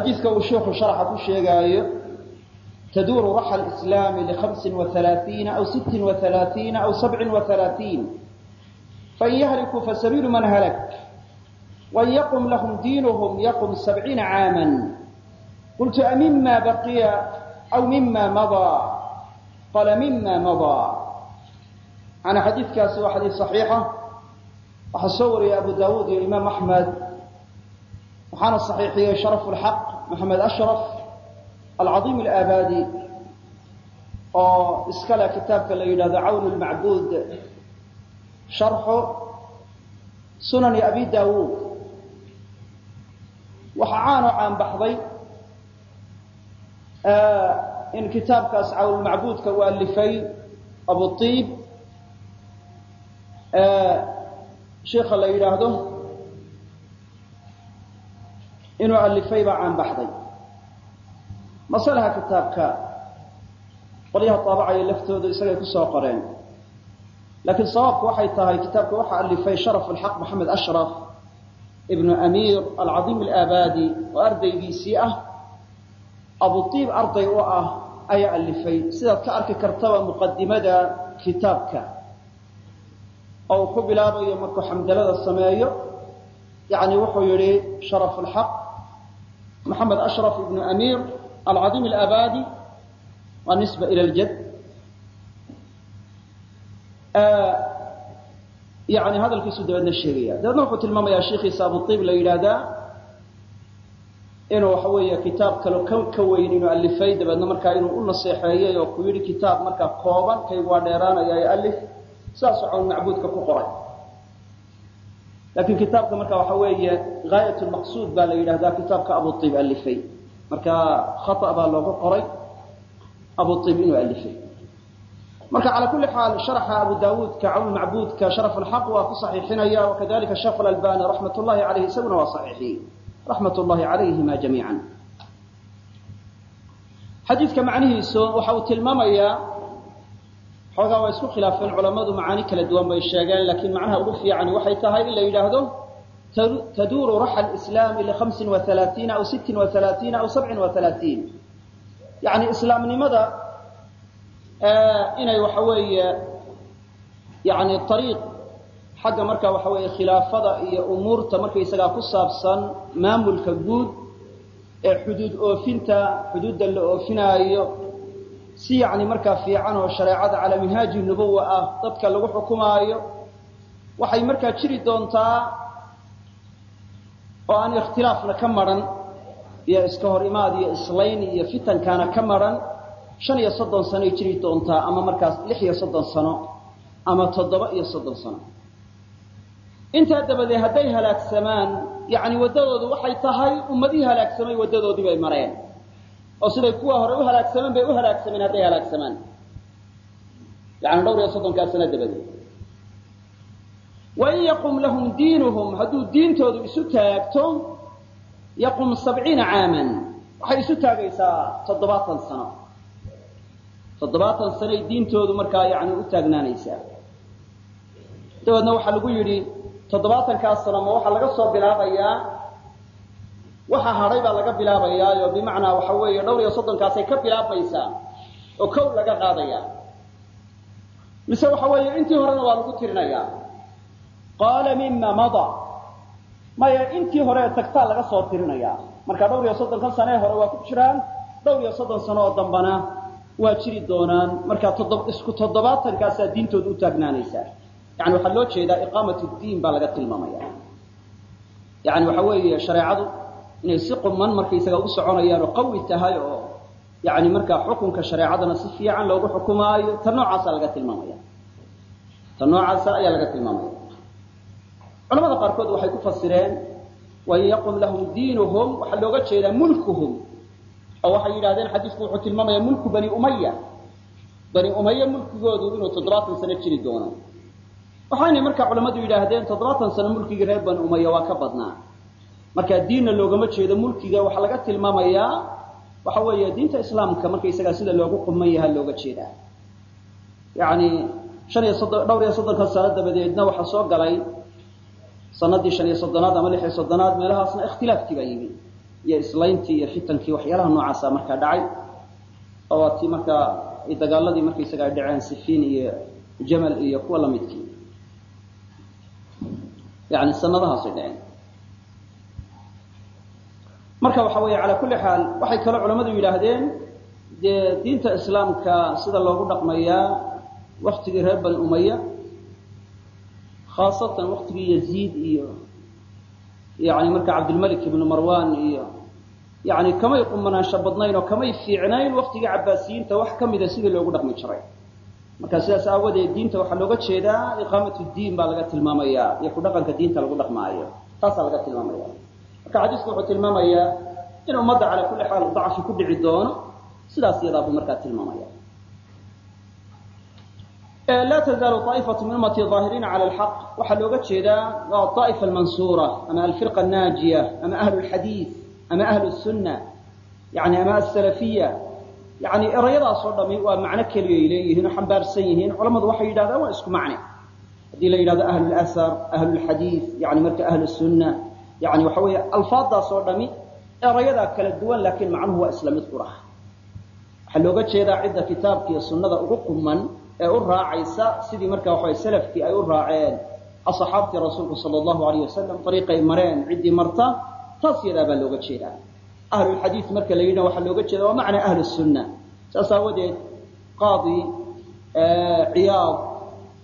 xadiidka uu sheikhu sharaxa ku sheegaayo taduuru raxa alislaami lihamsin waalaaiina aw sittin waalaaiina aw sabcin waalaaiin fain yahlikuu fasabiilu man halak wain yaqum lahum diinuhum yaqum sabciina caaman. Qultu amima baqiya aw mima madaa? Qala mima madaa. Macanaa xadiidkaasi waa xadiid saxiixa waxaa soo wariyay abu daawuud iyo imaam axmed waxaana صaxiixiyey sharaf اlxaq maxamed ashraf alcaiim alaabadi oo iskale kitaabka la yidhahdo cawn lmacbuud sharxu sunani abi dawuud waxaa caanoo caanbaxday in kitaabkaas cawnulmacbuudka uu alifay abuiib sheika la yidhaahdo inuu alifay baa caanbaxday masalaha kitaabka qolyaha taabacaya laftoodu isagay ku soo qoreen. Laakiin sawaabku waxay tahay kitaabka waxaa alifay sharaf alxaq maxamed ashraf ibnu amiir alcaiim alaabadi oo ardaygiisii ah abuiib arday u ah ayaa alifay sidaad ka arki kartaba muqadimada kitaabka oo uu ku bilaabayo markuu xamdalada sameeyo. Yani wuxuu yihi sharaf maxamed ashraf ibnu amiir alcaiim alaabadi waa nisba ila ljad yani hadalkiisu dabeedna sheegaya dabeedna wuxuu tilmaamayaa shiikiisa abuiib la yidhaahdaa inuu waxa weeye kitaab kalo ka ka weyn inuu alifay dabeedna markaa inuu u naseexeeyey oo ku yidhi kitaab markaa kooban kaygu waa dheeraanaya ee alif saasoo cawn macbuudka ku qoray laakiin kitaabka marka waxa weeye gaayat lmaqsuud baa la yidhahdaa kitaabka abuiib alifay. Marka khata baa looga qoray abuiib inuu alifay. Marka cala kuli xaal sharaxa abu daawuudka cawn macbuudka sharaf alxaq waa ku saxiixinaya wakadalika sheekh albani raxmat llahi aleyh isaguna waa saxiixiyey. Raxmat llahi calayhima jamiica xadiidka macnihiisu waxa uu tilmaamayaa xoogaa waa isku khilaafeen culammadu macaani kala duwan bay sheegeen laakiin macnaha ugu fiicani waxay tahay in la yidhaahdo taduuru raxa lislaami lihamsin waalaaiina aw sittin waalaaiina aw sabcin waalaaiin yani islaamnimada inay waxa weeye yani ariiq xagga marka waxa weeye khilaafada iyo umuurta markaysagaa ku saabsan maamulka guud ee xuduud oofinta xuduudda la oofinaayo si yani markaa fiican oo shareecada calaa minhaaji nubuwa ah dadka lagu xukumaayo waxay markaa jiri doontaa oo aan ikhtilaafna ka maran iyo iska hor imaad iyo islayn iyo fitankaana ka maran shan iyo soddon sanoay jiri doontaa ama markaas lix iyo soddon sano ama toddoba iyo soddon sano. Intaa dabadeed hadday halaagsamaan yani waddadoodu waxay tahay ummadihii halaagsamay waddadoodii bay mareen oo siday kuwa hore u halaagsameen bay u halaagsameen hadday halaagsamaan. Yani dhowr iyo soddonkaa sano dabadeed. Wain yaqum lahum diinuhum hadduu diintoodu isu taagto yaqum sabciina caaman. Waxay isu taagaysaa toddobaatan sano. Toddobaatan sanoay diintoodu markaa yani u taagnaanaysaa. Dabeedna waxaa lagu yidhi toddobaatankaa sano ma waxaa laga soo bilaabayaa waxa hadhay baa laga bilaabayaayo bimacnaa waxa weeye dhowr iyo soddonkaasay ka bilaabmaysaa oo kow laga qaadayaa. Mise waxa weeye intii horena waa lagu tirinayaa. Qaala mima mada. Maya intii hore tagtaa laga soo tirinayaa. Marka dhowr iyo soddonkan sano ee hore waa ku jiraan dhowr iyo soddon sano oo dambana waa jiri doonaan. Markaa isku toddobaatankaasaa diintooda u taagnaanaysaa. Yani waxaa loo jeedaa iqaamat diin baa laga tilmaamaya yani waxa weeye shareecadu inay si quman markaysaga u soconayaan oo qawi tahay oo yani markaa xukunka shareecadana si fiican loogu xukumaayo ta noocaasa laga tilmaamaya. Ta noocaasa ayaa laga tilmaamaya. Culamada qaarkood waxay ku fasireen wain yaqum lahum diinuhum waxaa looga jeedaa mulkuhum oo waxay yidhahdeen xadiisku wuxuu tilmaamayaa mulku bani umaya bani umaya mulkigoodu inuu toddobaatan sano jiri doono. Waxaynay markaa culammadu yidhaahdeen toddobaatan sano mulkigii reer bani umaya waa ka badnaa marka diinna loogama jeedo mulkiga waxaa laga tilmaamayaa waxa weeye diinta islaamka markaysagaa sida loogu quman yaha looga jeedaa yani shan iyo soddon dhowr iyo soddonka sano dabadeedna waxaa soo galay sanadii shan iyo soddonaad ama lix iyo soddonaad meelahaasna ikhtilaafkii baa yimi iyo islayntii iyo fitankii waxyaalaha noocaasa markaa dhacay oo tii markaa dagaaladii markaysaga ay dhaceen sifiin iyo jamal iyo kuwa lamidkii yani sanadahaasay dhaceen marka waxa weeye calaa kulli xaal waxay kaloo culammadu yidhaahdeen dee diinta islaamka sida loogu dhaqmayaa waktigii reer bani umaya khaasatan waktigii yaziid iyo yani marka cabdilmalik ibnu marwan iyo yani kamay qumanaansho badnayn oo kamay fiicnayn waktigii cabaasiyiinta wax ka mida sidii loogu dhaqmi jiray. Marka sidaas aawadeed diinta waxaa looga jeedaa iqaamatu diin baa laga tilmaamaya iyo ku diinta lagu dhaqmaayo. Taasaa laga tilmaamaya marka xadiisku wuxuu tilmaamayaa in ummadda calaa kulli xaal dacfi ku dhici doono sidaas iyadaa buu markaa tilmaamaya. Laa tazaalu aa'ifatu min ummati aahiriina cala alxaq. Waxaa looga jeedaa waa aa'ifa almansuura ama alfirqa annaajiya ama ahlu lxadiid ama ahlu sunna yani ama asalafiya yani erayadaasoo dhami waa macno keliyay leeyihiin oo xambaarsan yihiin. Culammadu waxay yidhahdaan waa isku macne haddii la yidhahdo ahlu lasar ahlu lxadiid yani marka ahlu sunna yani waxa weeye alfaadaasoo dhami erayadaa kala duwan laakiin macnuhu waa isla mid qurah waxaa looga jeedaa cidda kitaabka iyo sunnada ugu quman ee u raacaysa sidii marka waxa salafkii ay u raaceen. Asxaabtii rasuulku sala allahu alayh wasalam ariiqay mareen ciddii marta taas yadaa baa looga jeedaa. Ahlulxadiid marka la yidhah waxaa looga jeeda waa macnaa ahlu sunna. Saas aawadeed qaadi ciyaad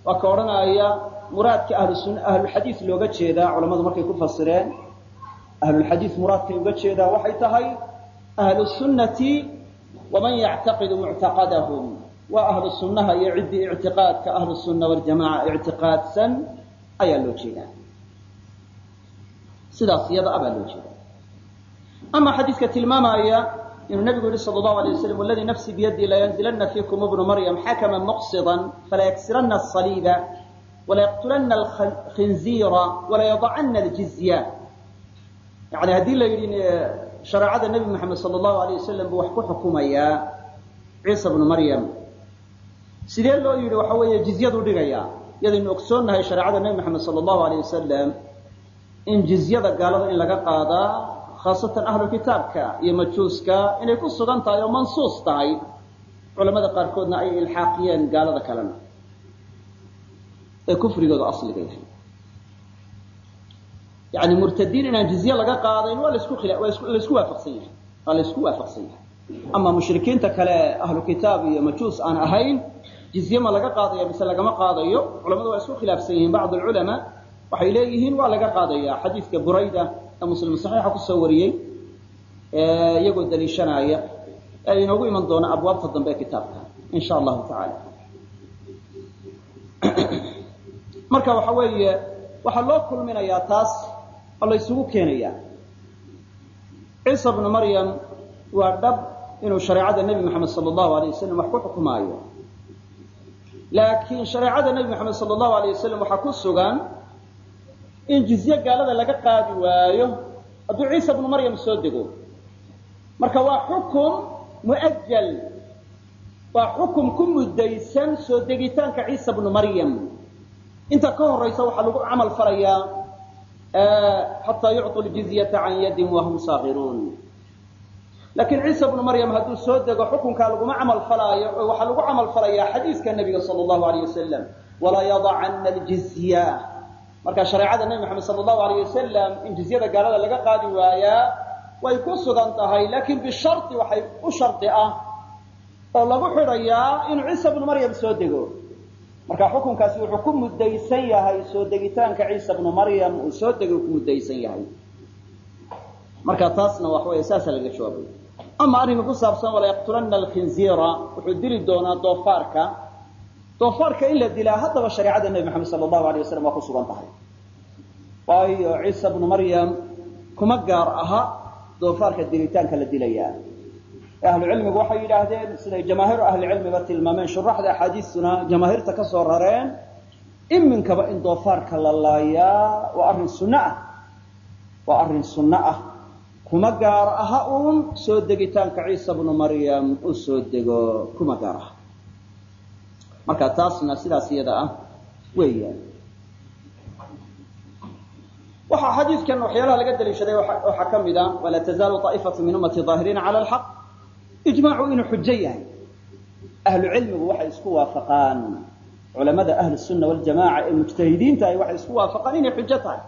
waa ka odhanaya muraadka ahlulxadiid looga jeedaa culammadu markay ku fasireen ahlulxadiid muraadkay uga jeedaa waxay tahay ahlu sunnati waman yactaqidu muctaqadahum waa ahlu iyo ciddii ictiqaadka ahlu sunna ictiqaadsan ayaa loo jeedaa sidaas iyada abaa loo jeeda ama xadiiska tilmaamaya inuu nabigu yihi sal allahu alay waslam waladii nafsi biyadii layanzilana fiikum ibnu maryam xakama muqsidan falayaksirana asaliiba walayaqtulana alkhinziira walayadacana aljizya yani haddii la yidhi shareecada nebi moxamed sala allahu alayh wasalam buu wax ku xukumayaa ciisa bnu maryam sidee loo yidhi waxa weeye jizyadu dhigaya? Iyadaynu ogsoonnahay shareecada nebi moxamed sala allahu alayh wasalam in jizyada gaalada in laga qaadaa khaasatan ahlu kitaabka iyo majuuska inay ku sugan tahay oo mansuus tahay. Culamada qaarkoodna ay ilxaaqiyeen gaalada kalena. Ee kufrigooda asliga yahay yani murtadiin inaan jizye laga qaadayn waa lasku waafaqsan yahay waa laysku waafaqsan yahay ama mushrikiinta kale ahlu kitaab iyo majuus aan ahayn jizye ma laga qaadaya mise lagama qaadayo culamadu waa isku khilaafsan yihiin bacd alculamaa waxay leeyihiin waa laga qaadaya xadiidka burayda ee muslim saxiixa ku soo wariyey iyagoo daliishanaya ee inoogu iman doona abwaabta dambe kitaabka in sha allahu tacaala marka waxa weeye waxaa loo kulminayaa taas oo la keenayaa ciisa bnu maryam waa dhab inuu shareecada nebi moxamed sala allahu alayh wasalam wax ku xukumaayo. Laakiin shareecada nebi moxamed sala allahu alayh wasalam waxaa ku sugan in jizye gaalada laga qaadi waayo. Hadduu ciisa bnu maryam soo dego marka waa xukum mu'ajal waa xukum ku muddaysan soo degitaanka ciisa bnu maryam. Inta ka horaysa waxaa lagu camal falayaa xataa yucطu ljizyata can yadin wahum saakiruun laakiin ciisa bnu maryam hadduu soo dego xukunkaa laguma camal falaayo oo waxaa lagu camal falayaa xadiiska nebiga sala allahu alayh wasalam walaa yadacana aljizya marka shareecada nebi moxamed sala allahu alayh wasalam in jizyada gaalada laga qaadi waayaa way ku sugan tahay laakiin bishari waxay u shardi ah oo lagu xidhayaa inuu ciisa bnu maryam soo dego marka xukunkaasi wuxuu ku muddaysan yahay soo degitaanka ciisa bnu maryam uu soo degay ku muddaysan yahay. Marka taasna wax wey saasaa laga jawaabay. Ama arrinka ku saabsan walayaqtulana alkhinziira wuxuu dili doonaa doofaarka. Doofaarka in la dilaa haddaba shareecada nebi moxamed sala allahu alay wasalam waa ku sugan tahay. Waayo ciisa bnu maryam kuma gaar aha doofaarka dilitaanka la dilayaa ahlucilmigu waxay yidhaahdeen siday jamaahiiru ahlicilmiba tilmaameen shuraxda axaadiistuna jamaahiirta ka soo rareen iminkaba in doofaarka la laayaa waa arrin sunno ah. Waa arrin sunno ah. Kuma gaar aha uun soo degitaanka ciisa bnu maryam uu soo dego. Kuma gaar aha. Marka taasna sidaas iyada ah weeyaan. Waxaa xadiidkan waxyaalaha laga daliishaday waxaa ka mid a walaa tazaalu طaa'ifatu min ummati ظaahiriina cala alxaq ijmaacu inuu xujo yahay. Ahlu cilmigu waxay isku waafaqaan. Culamada ahlu sunna waljamaca ee mujtahidiinta ahi waxay isku waafaqaan inay xujo tahay.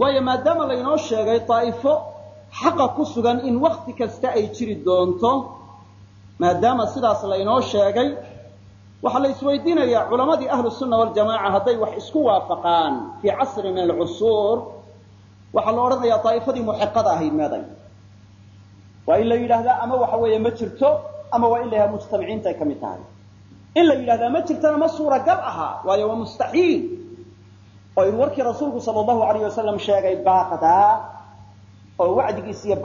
Waayo maadaama laynoo sheegay daa'ifo xaqa ku sugan in wakti kasta ay jiri doonto maadaama sidaas laynoo sheegay waxaa la isweydiinayaa culamadii ahlu sunna waljamaca hadday wax isku waafaqaan fii casri alcusuur. Waxaa la odhanayaa daa'ifadii muxiqada ahayd meeday waa in la yidhaahdaa ama waxa weeye ma jirto ama waa in la yidhahda mujtamiciinta ay ka mid tahay. In la yidhahdaa ma jirtana ma suuragal aha waayo waa mustaxiil. Oo in warkii rasuulku sala allahu alayh wasalam sheegay baaqdaa oo wacdigiisi iyo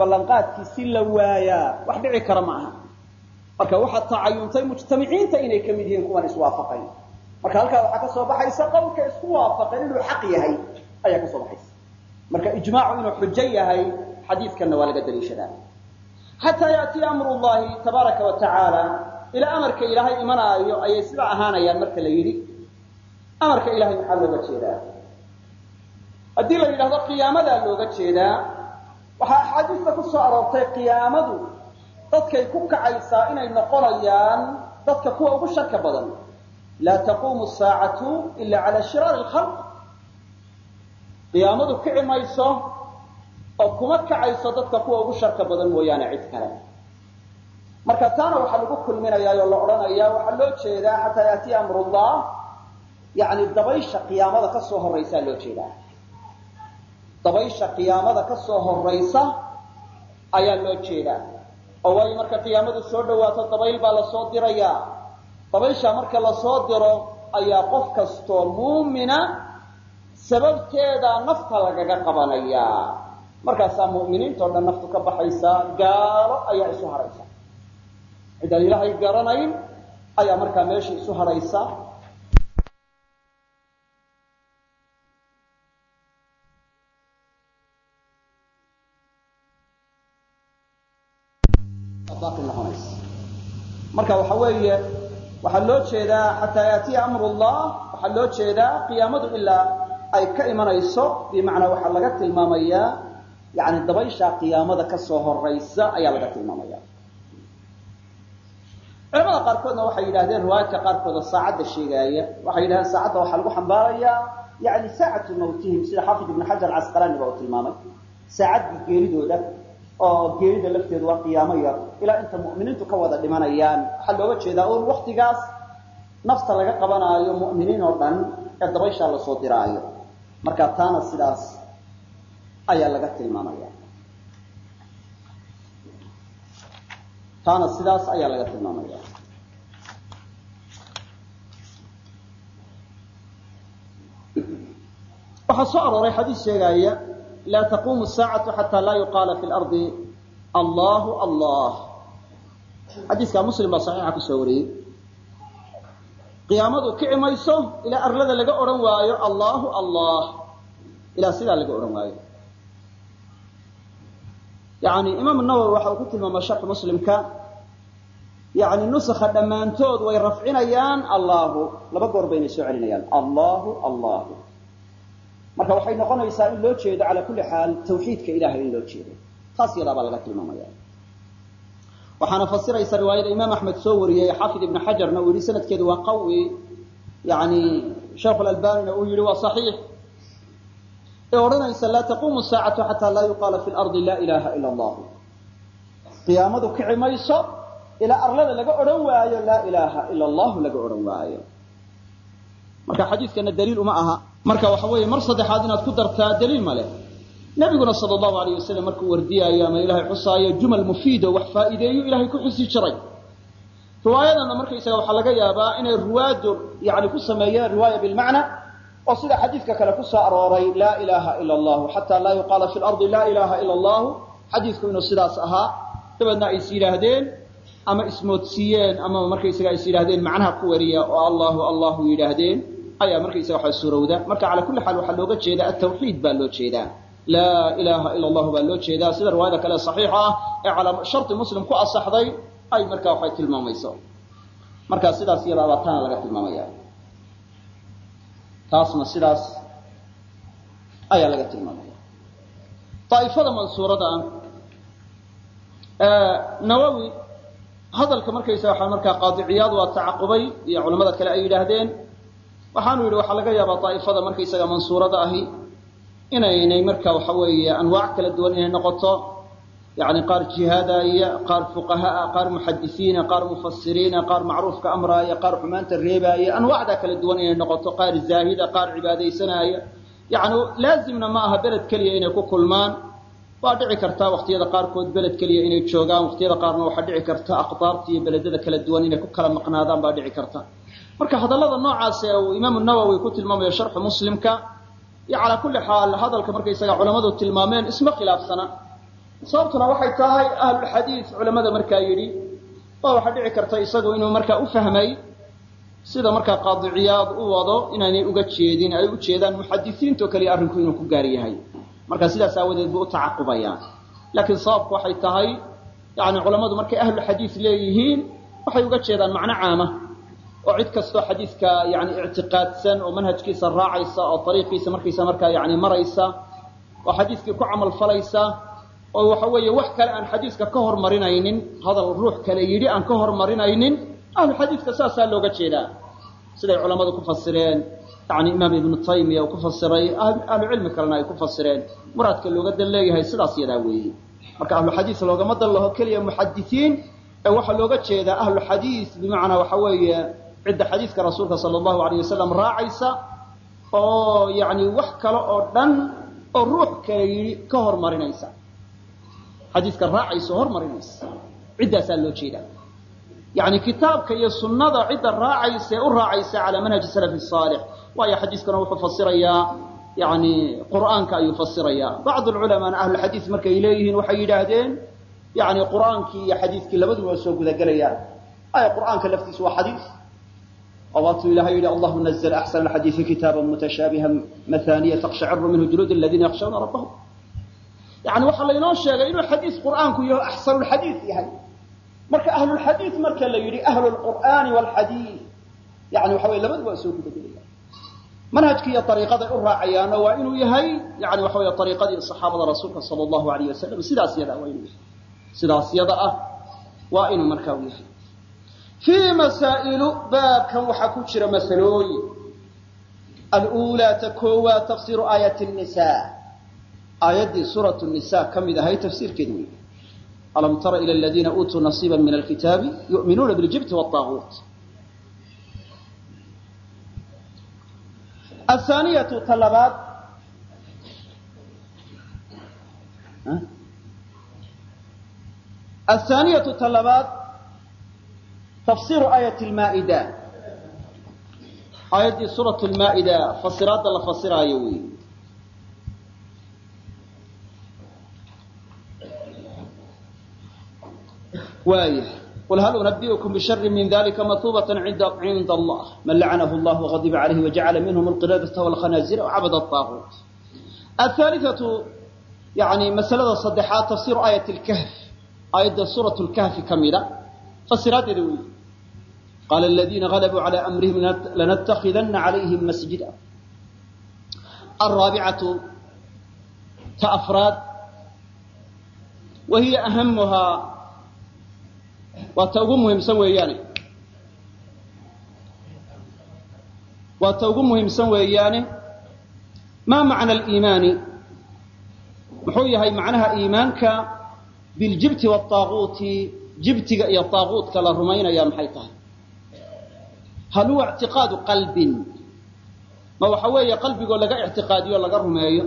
la waayaa wax dhici kara ma aha. Marka waxaad tacayuntay mujtamiciinta inay ka mid yihiin kuwan iswaafaqayn marka halkaa waxaa ka soo baxaysa qowlka isku waafaqeen inuu xaq yahay ayaa ka soo baxaysa. Marka ijmaacu inuu xujo yahay xadiidkanna waa laga daliishadaa xataa yaatiya amru llahi tabaaraka wa tacaala ilaa amarka ilaahay imanaayo ayay sidaa ahaanayaan marka la yidhi. Amarka ilahay maxaa looga jeedaa? Haddii la yidhahdo qiyaamadaa looga jeedaa waxaa axaadiista ku soo aroortay qiyaamadu dadkay ku kacaysaa inay noqonayaan dadka kuwa ugu sharka badan. Laa taquumu saacatu ila cala shiraari lkhalq qiyaamadu kici mayso oo kuma kacayso dadka kuwa ugu sharka badan mooyaane cid kale. Marka taana waxaa lagu kulminayaa oo la odhanayaa waxaa loo jeedaa xataa yaatiya amrullah yani dabaysha qiyaamada ka soo horraysaa loo jeedaa. Dabaysha qiyaamada ka soo ayaa loo jeedaa. Oo waayo marka qiyaamadu soo dhawaato dabayl baa la soo dirayaa. Dabaysha marka la soo diro ayaa qof kastoo muumina sababteeda nafta lagaga qabanayaa markaasaa mu'miniintao dhan naftu ka baxaysaa gaalo ayaa isu hadhaysa ciddaan ilaahay garanayn ayaa markaa meesha isu hadhaysa marka waxa weeye waxaa loo jeedaa xataa yaatiya amru llah waxaa loo jeedaa qiyaamadu ilaa ay ka imanayso bimacnaa waxaa laga tilmaamayaa yani dabaysha qiyaamada ka soo horaysa ayaa laga tilmaamaya. Culamada qaarkoodna waxay yidhahdeen riwaayaadka qaarkooda saacadda sheegaaya. Waxay yidhahdeen saacadda waxaa lagu xambaarayaa yani saacatu mawtihim sida xaafid ibn xajar casqalaani ba uu tilmaamay. Saacaddii geeridooda oo geerida lafteedu waa qiyaamo yar ilaa inta mu'miniintu ka wada dhimanayaan. Waxaa looga jeedaa un waktigaas nafta laga qabanaayo mu'miniin oo dhan ee dabayshaa la soo diraayo. Marka taana sidaas ayaa laga tilmaamaya. Taana sidaas ayaa laga tilmaamaya. Waxaa soo arooray xadiis sheegaaya laa taquumu saacatu xataa laa yuqaala fi lardi allahu allah. Xadiiskaa muslim baa saxiixa ku soo wariyey. Qiyaamadu kici ilaa arlada laga odhan waayo allahu allah. Ilaa sidaa laga odhan waayo yani imaam nawowi waxa uu ku tilmaama sharxu muslimka. Yani nusakha dhammaantood way rafcinayaan allahu. Laba goor baynay soo celinayaan. Allahu allahu. Marka waxay noqonaysaa in loo jeedo cala kulli xaal tawxiidka ilahay in loo jeedo. Taas yadaa baa laga tilmaamaya waxaana fasiraysa riwaayada imaam axmed soo wariyey xaafid ibn xajarna uu yihi sanadkeedu waa qawi. Yani sheikhu lalbanina uu yihi waa saxiix ee odhanaysa laa taquumu saacatu xataa laa yuqaala fi lardi laa ilaha ila allah. Qiyaamadu kici mayso ilaa arlada laga odhan waayo laa ilaaha ila allahu laga odhan waayo. Marka xadiidkana daliil uma aha. Marka waxa weeye mar saddexaad inaad ku dartaa daliil ma leh. Nabiguna allahu alayh wasalam markuu wardiyaayo ama ilaahay xusaayo jumal mufiido wax faa'iideeyo ilahay ku xusi jiray. Riwaayadana markaysaga waxaa laga yaabaa inay ruwaadu yani ku sameeyeen riwaaya bilmacna oo sida xadiidka kale ku soo arooray laa ilaaha ila allahu xataa laa yuqaala fi lardi laa ilaaha ila allahu xadiidku inuu sidaas ahaa dabeedna ay is yidhaahdeen ama ismoodsiiyeen ama markaysaga is yidhahdeen macnaha ku wariya oo allahu allahu yidhaahdeen ayaa markaysaga waxa suurowda. Marka cala kulli xaal waxaa looga jeedaa atawxiid baa loo jeedaa. Laa ilaaha ila allahu baa loo jeedaa. Sida riwaayada kale saxiixa ah ee calaa sharti muslim ku asaxday ay markaa waxay tilmaamayso. Markaa sidaas iyadaabaa taana laga tilmaamaya taasna sidaas ayaa laga tilmaamaya. Daa'ifada mansuurada nawowi hadalka markaysa waxaa markaa qaadiciyaad waa tacaqubay iyo culamada kale ay yidhaahdeen. Waxaanu yidhi waxaa laga yaabaa daa'ifada markaysaga mansuurada ahi inaynay marka waxa weeye anwaac kala duwan inay noqoto yani qaar jihaadaaya qaar fuqahaa qaar muxadisiina qaar mufasiriina qaar macruufka amraaya qaar xumaanta reebaaya anwaacdaa kala duwan inay noqoto qaar zaahida qaar cibaadaysanaaya yani laazimna ma aha beled keliya inay ku kulmaan waa dhici karta waqtiyada qaarkood beled keliya inay joogaan waqtiyada qaarna waxaa dhici karta aqdaarta iyo beledada kala duwan inay ku kala maqnaadaan baa dhici karta marka hadallada noocaas ee uu imaamu nawowi ku tilmaamayo sharxu muslimka iyo calaa kulli xaal hadalka markaysaga culammadu tilmaameen isma khilaafsana sababtuna waxay tahay ahlulxadiid culamada markaa yidhi waa waxaa dhici karta isagu inuu markaa u fahmay sida markaa qaadiciyaad u wado inaynay uga jeedin ay u jeedaan muxadisiinto kaliya arrinku inuu ku gaar yahay. Marka sidaas aawadeed buu u tacaqubayaa laakiin sababku waxay tahay yani culammadu markay ahlulxadiid leeyihiin waxay uga jeedaan macno caama. Oo cid kastoo xadiidka yani ictiqaadsan oo manhajkiisa raacaysa oo ariiqiisa markaysa markaa yani maraysa oo xadiidkii ku camal falaysa oo waxa weeye wax kale aan xadiidka ka hormarinaynin hadal ruux kale yidhi aan ka hormarinaynin ahlu xadiidka saasaa looga jeedaa. Siday culammadu ku fasireen yani imaam ibnu taymiya uu ku fasiray ahlu cilmi kalena ay ku fasireen. Muraadka looga dan leeyahay sidaas yadaa weeye. Marka ahlu xadiid loogama dan keliya muxadisiin ee waxaa looga jeedaa ahlu xadiid bimacnaa waxa weeye cidda xadiidka rasuulka sala allahu alayh wasalam raacaysa oo yani wax kale oo dhan oo ruux kale yidhi ka hormarinaysa xadiidka raacaysa hormarinaysa ciddaasaa loo jeedaa. Yani kitaabka iyo sunnada cidda raacaysa ee u raacaysa calaa manhaji salafi saalix. Waayo xadiiskana wuxuu fasirayaa yani qur'aanka ayuu fasirayaa. Bacd alculamaana ahlulxadiid markay leeyihiin waxay yidhaahdeen yani qur'aankii iyo xadiidkii labaduba waa soo gudagelayaan. Aya qur'aanka laftiisu waa xadiid oo ilahay yidhi allahu nazla axsana alxadiidi kitaaba mutashaabiha mathaniya taqshaciru minhu juluud aladiina yakhshawna rabbahum yani waxaa laynoo sheegay inuu xadiis qur'aanku yaho axsanulxadiid yahay. Marka ahlulxadiid marka la yidhi ahlu lqur'aani waalxadiid waxa wey labadu waa soo gudagelaya manhajki iyo ariiqaday u raacayaana waa inuu yahay yani waxa wey ariiqadii saxaabada rasuulka sala allahu alayh wasalam sidaas waa inuu yahay. Sidaas ah waa inuu markaa u yahay. Fii masaa'ilu baabkan waxaa ku jira masalooyin. Aluulaa ta koowaad tafsiiru aayati nisa aayaddii suuratu nisa ka mid ahay tafsiirkeedu wey alam tara ila aladiina uutuu nasiiba min alkitaabi yu'minuuna biljibti waaaguut athaaniyatu ta athaaniyatu ta labaad aayati lmaa'ida aayaddii suuratu lmaa'ida fasiraadda la fasiraayo wey waayah qul hal unabi'ukum bishari min dalika mahuubatan cinda allah man lacanahu allah wagadiba calayhi wajacala minhum alqiradata walkhanaazira wacabada aaguut athaalithatu yani masalada saddexaad tafsiru aayat lkahf aayadda suurat lkahfi ka mida fasiraadeeda wey qaala aladiina galabuu cala amrihim lanattakidana calayhim masjida alraabicatu ta afraad wa hiya ahamuhaa waa ta ugu muhiimsan weeyaane waa ta ugu muhiimsan weeyaane maa macna aliimaani? Muxuu yahay macnaha iimaanka biljibti waaaguuti jibtiga iyo aaguutka la rumaynaya maxay tahay? Hal huwa ictiqaadu qalbin? Ma waxa weeye qalbigoo laga ictiqaadiyo laga rumeeyo?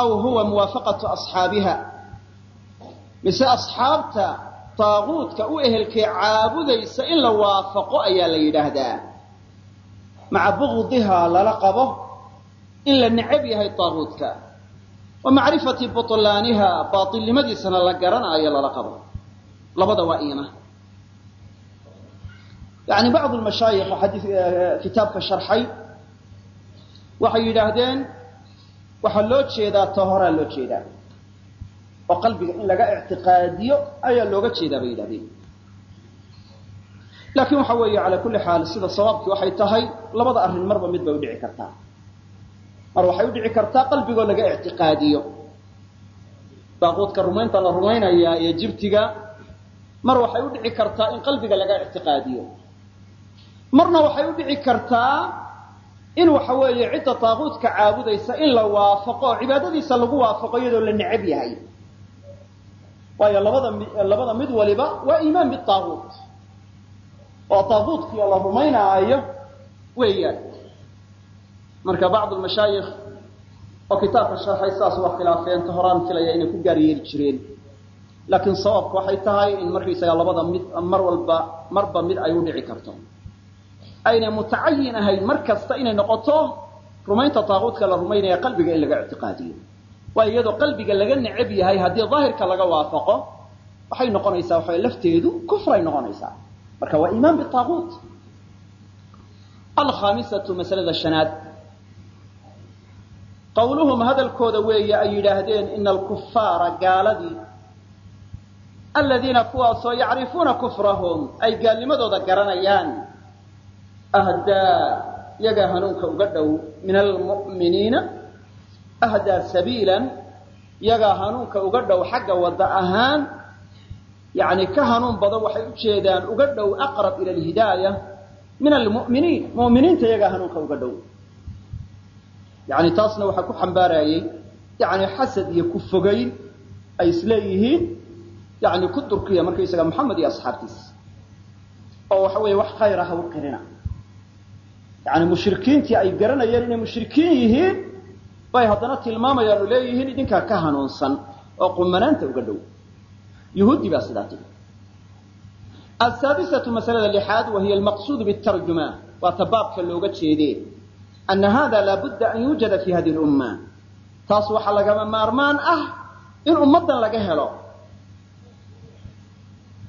Aw huwa muwaafaqatu asxaabiha? Mise asxaabta taaguutka u ehelkee caabudaysa in la waafaqo ayaa la yidhaahdaa. Maca bugdihaa lala qabo in la necab yahay taaguutka wa macrifati butlaaniha baatilnimadiisana la garanaayo lala qabo. Labada waa iima. Yani bacdu mashaayikh kitaabka sharxay waxay yidhaahdeen waxaa loo jeedaa ta loo jeedaa oo qalbiga in laga ictiqaadiyo ayaa looga jeedaa bay yidhahdeen. Laakiin waxa weeye calaa kulli xaal sida sawaabkii waxay tahay labada arrin marba mid bay udhici kartaa. Mar waxay udhici kartaa qalbigoo laga ictiqaadiyo baaquudka rumaynta la rumaynayaa iyo jibtiga mar waxay udhici kartaa in qalbiga laga ictiqaadiyo marna waxay udhici kartaa in waxa weeye cidda taaquudka caabudaysa in la waafaqo oo cibaadadiisa lagu waafaqo iyadoo la necab yahay waayo labada labada mid waliba waa iimaan bitaaquut oo taaquudkiio la rumaynaayo weeyaan. Marka bacdu mashaayikh oo kitaabka sharxay saas ta horaan filaya inay ku gaar yeeli jireen. Laakiin sababku waxay tahay in markaysaga labada mid mar walba marba mid ay u dhici karto. Aynay mutacayin ahayn mar kasta inay noqoto rumaynta taaquudka la rumaynaya qalbiga in laga ictiqaadiyo waayo iyadoo qalbiga laga necab yahay haddii daahirka laga waafaqo waxay noqonaysaa waxa lafteedu kufray noqonaysaa. Marka waa iimaan bitaaquut alkhaamisatu masalada shanaad. Qawluhum hadalkooda weeye ay yidhaahdeen ina alkufaara gaaladii aladiina kuwaasoo yacrifuuna kufrahum ay gaalnimadooda garanayaan. Ahdaa yagaa hanuunka uga dhow min almu'miniina ahdaa sabiilan yagaa hanuunka uga dhow xagga wadda ahaan yani ka hanuun badan waxay u jeedaan uga dhow aqrab ila alhidaaya min almu'miniin mu'miniinta yagaa hanuunka uga dhow yani taasna waxaa ku xambaarayey yani xasad iyo ku fogayn ay isleeyihiin yani ku durkiya markaysaga maxamed iyo asxaabtiisa oo waxa weeye wax khayra ha u qirina yani mushrikiintii ay garanayeen inay mushrikiin yihiin bay haddana tilmaamayaan oo leeyihiin idinkaa ka hanuunsan oo qumanaanta uga dhow. Yuhuudi baa sidaa tiri. Asaadisatu masalada lixaad wa hiya almaqsuud bitarjuma waa ta baabka looga jeedee ana hada laabudda an yuujada fi hadihi lumma taas waxaa lagama maarmaan ah in ummaddan laga helo.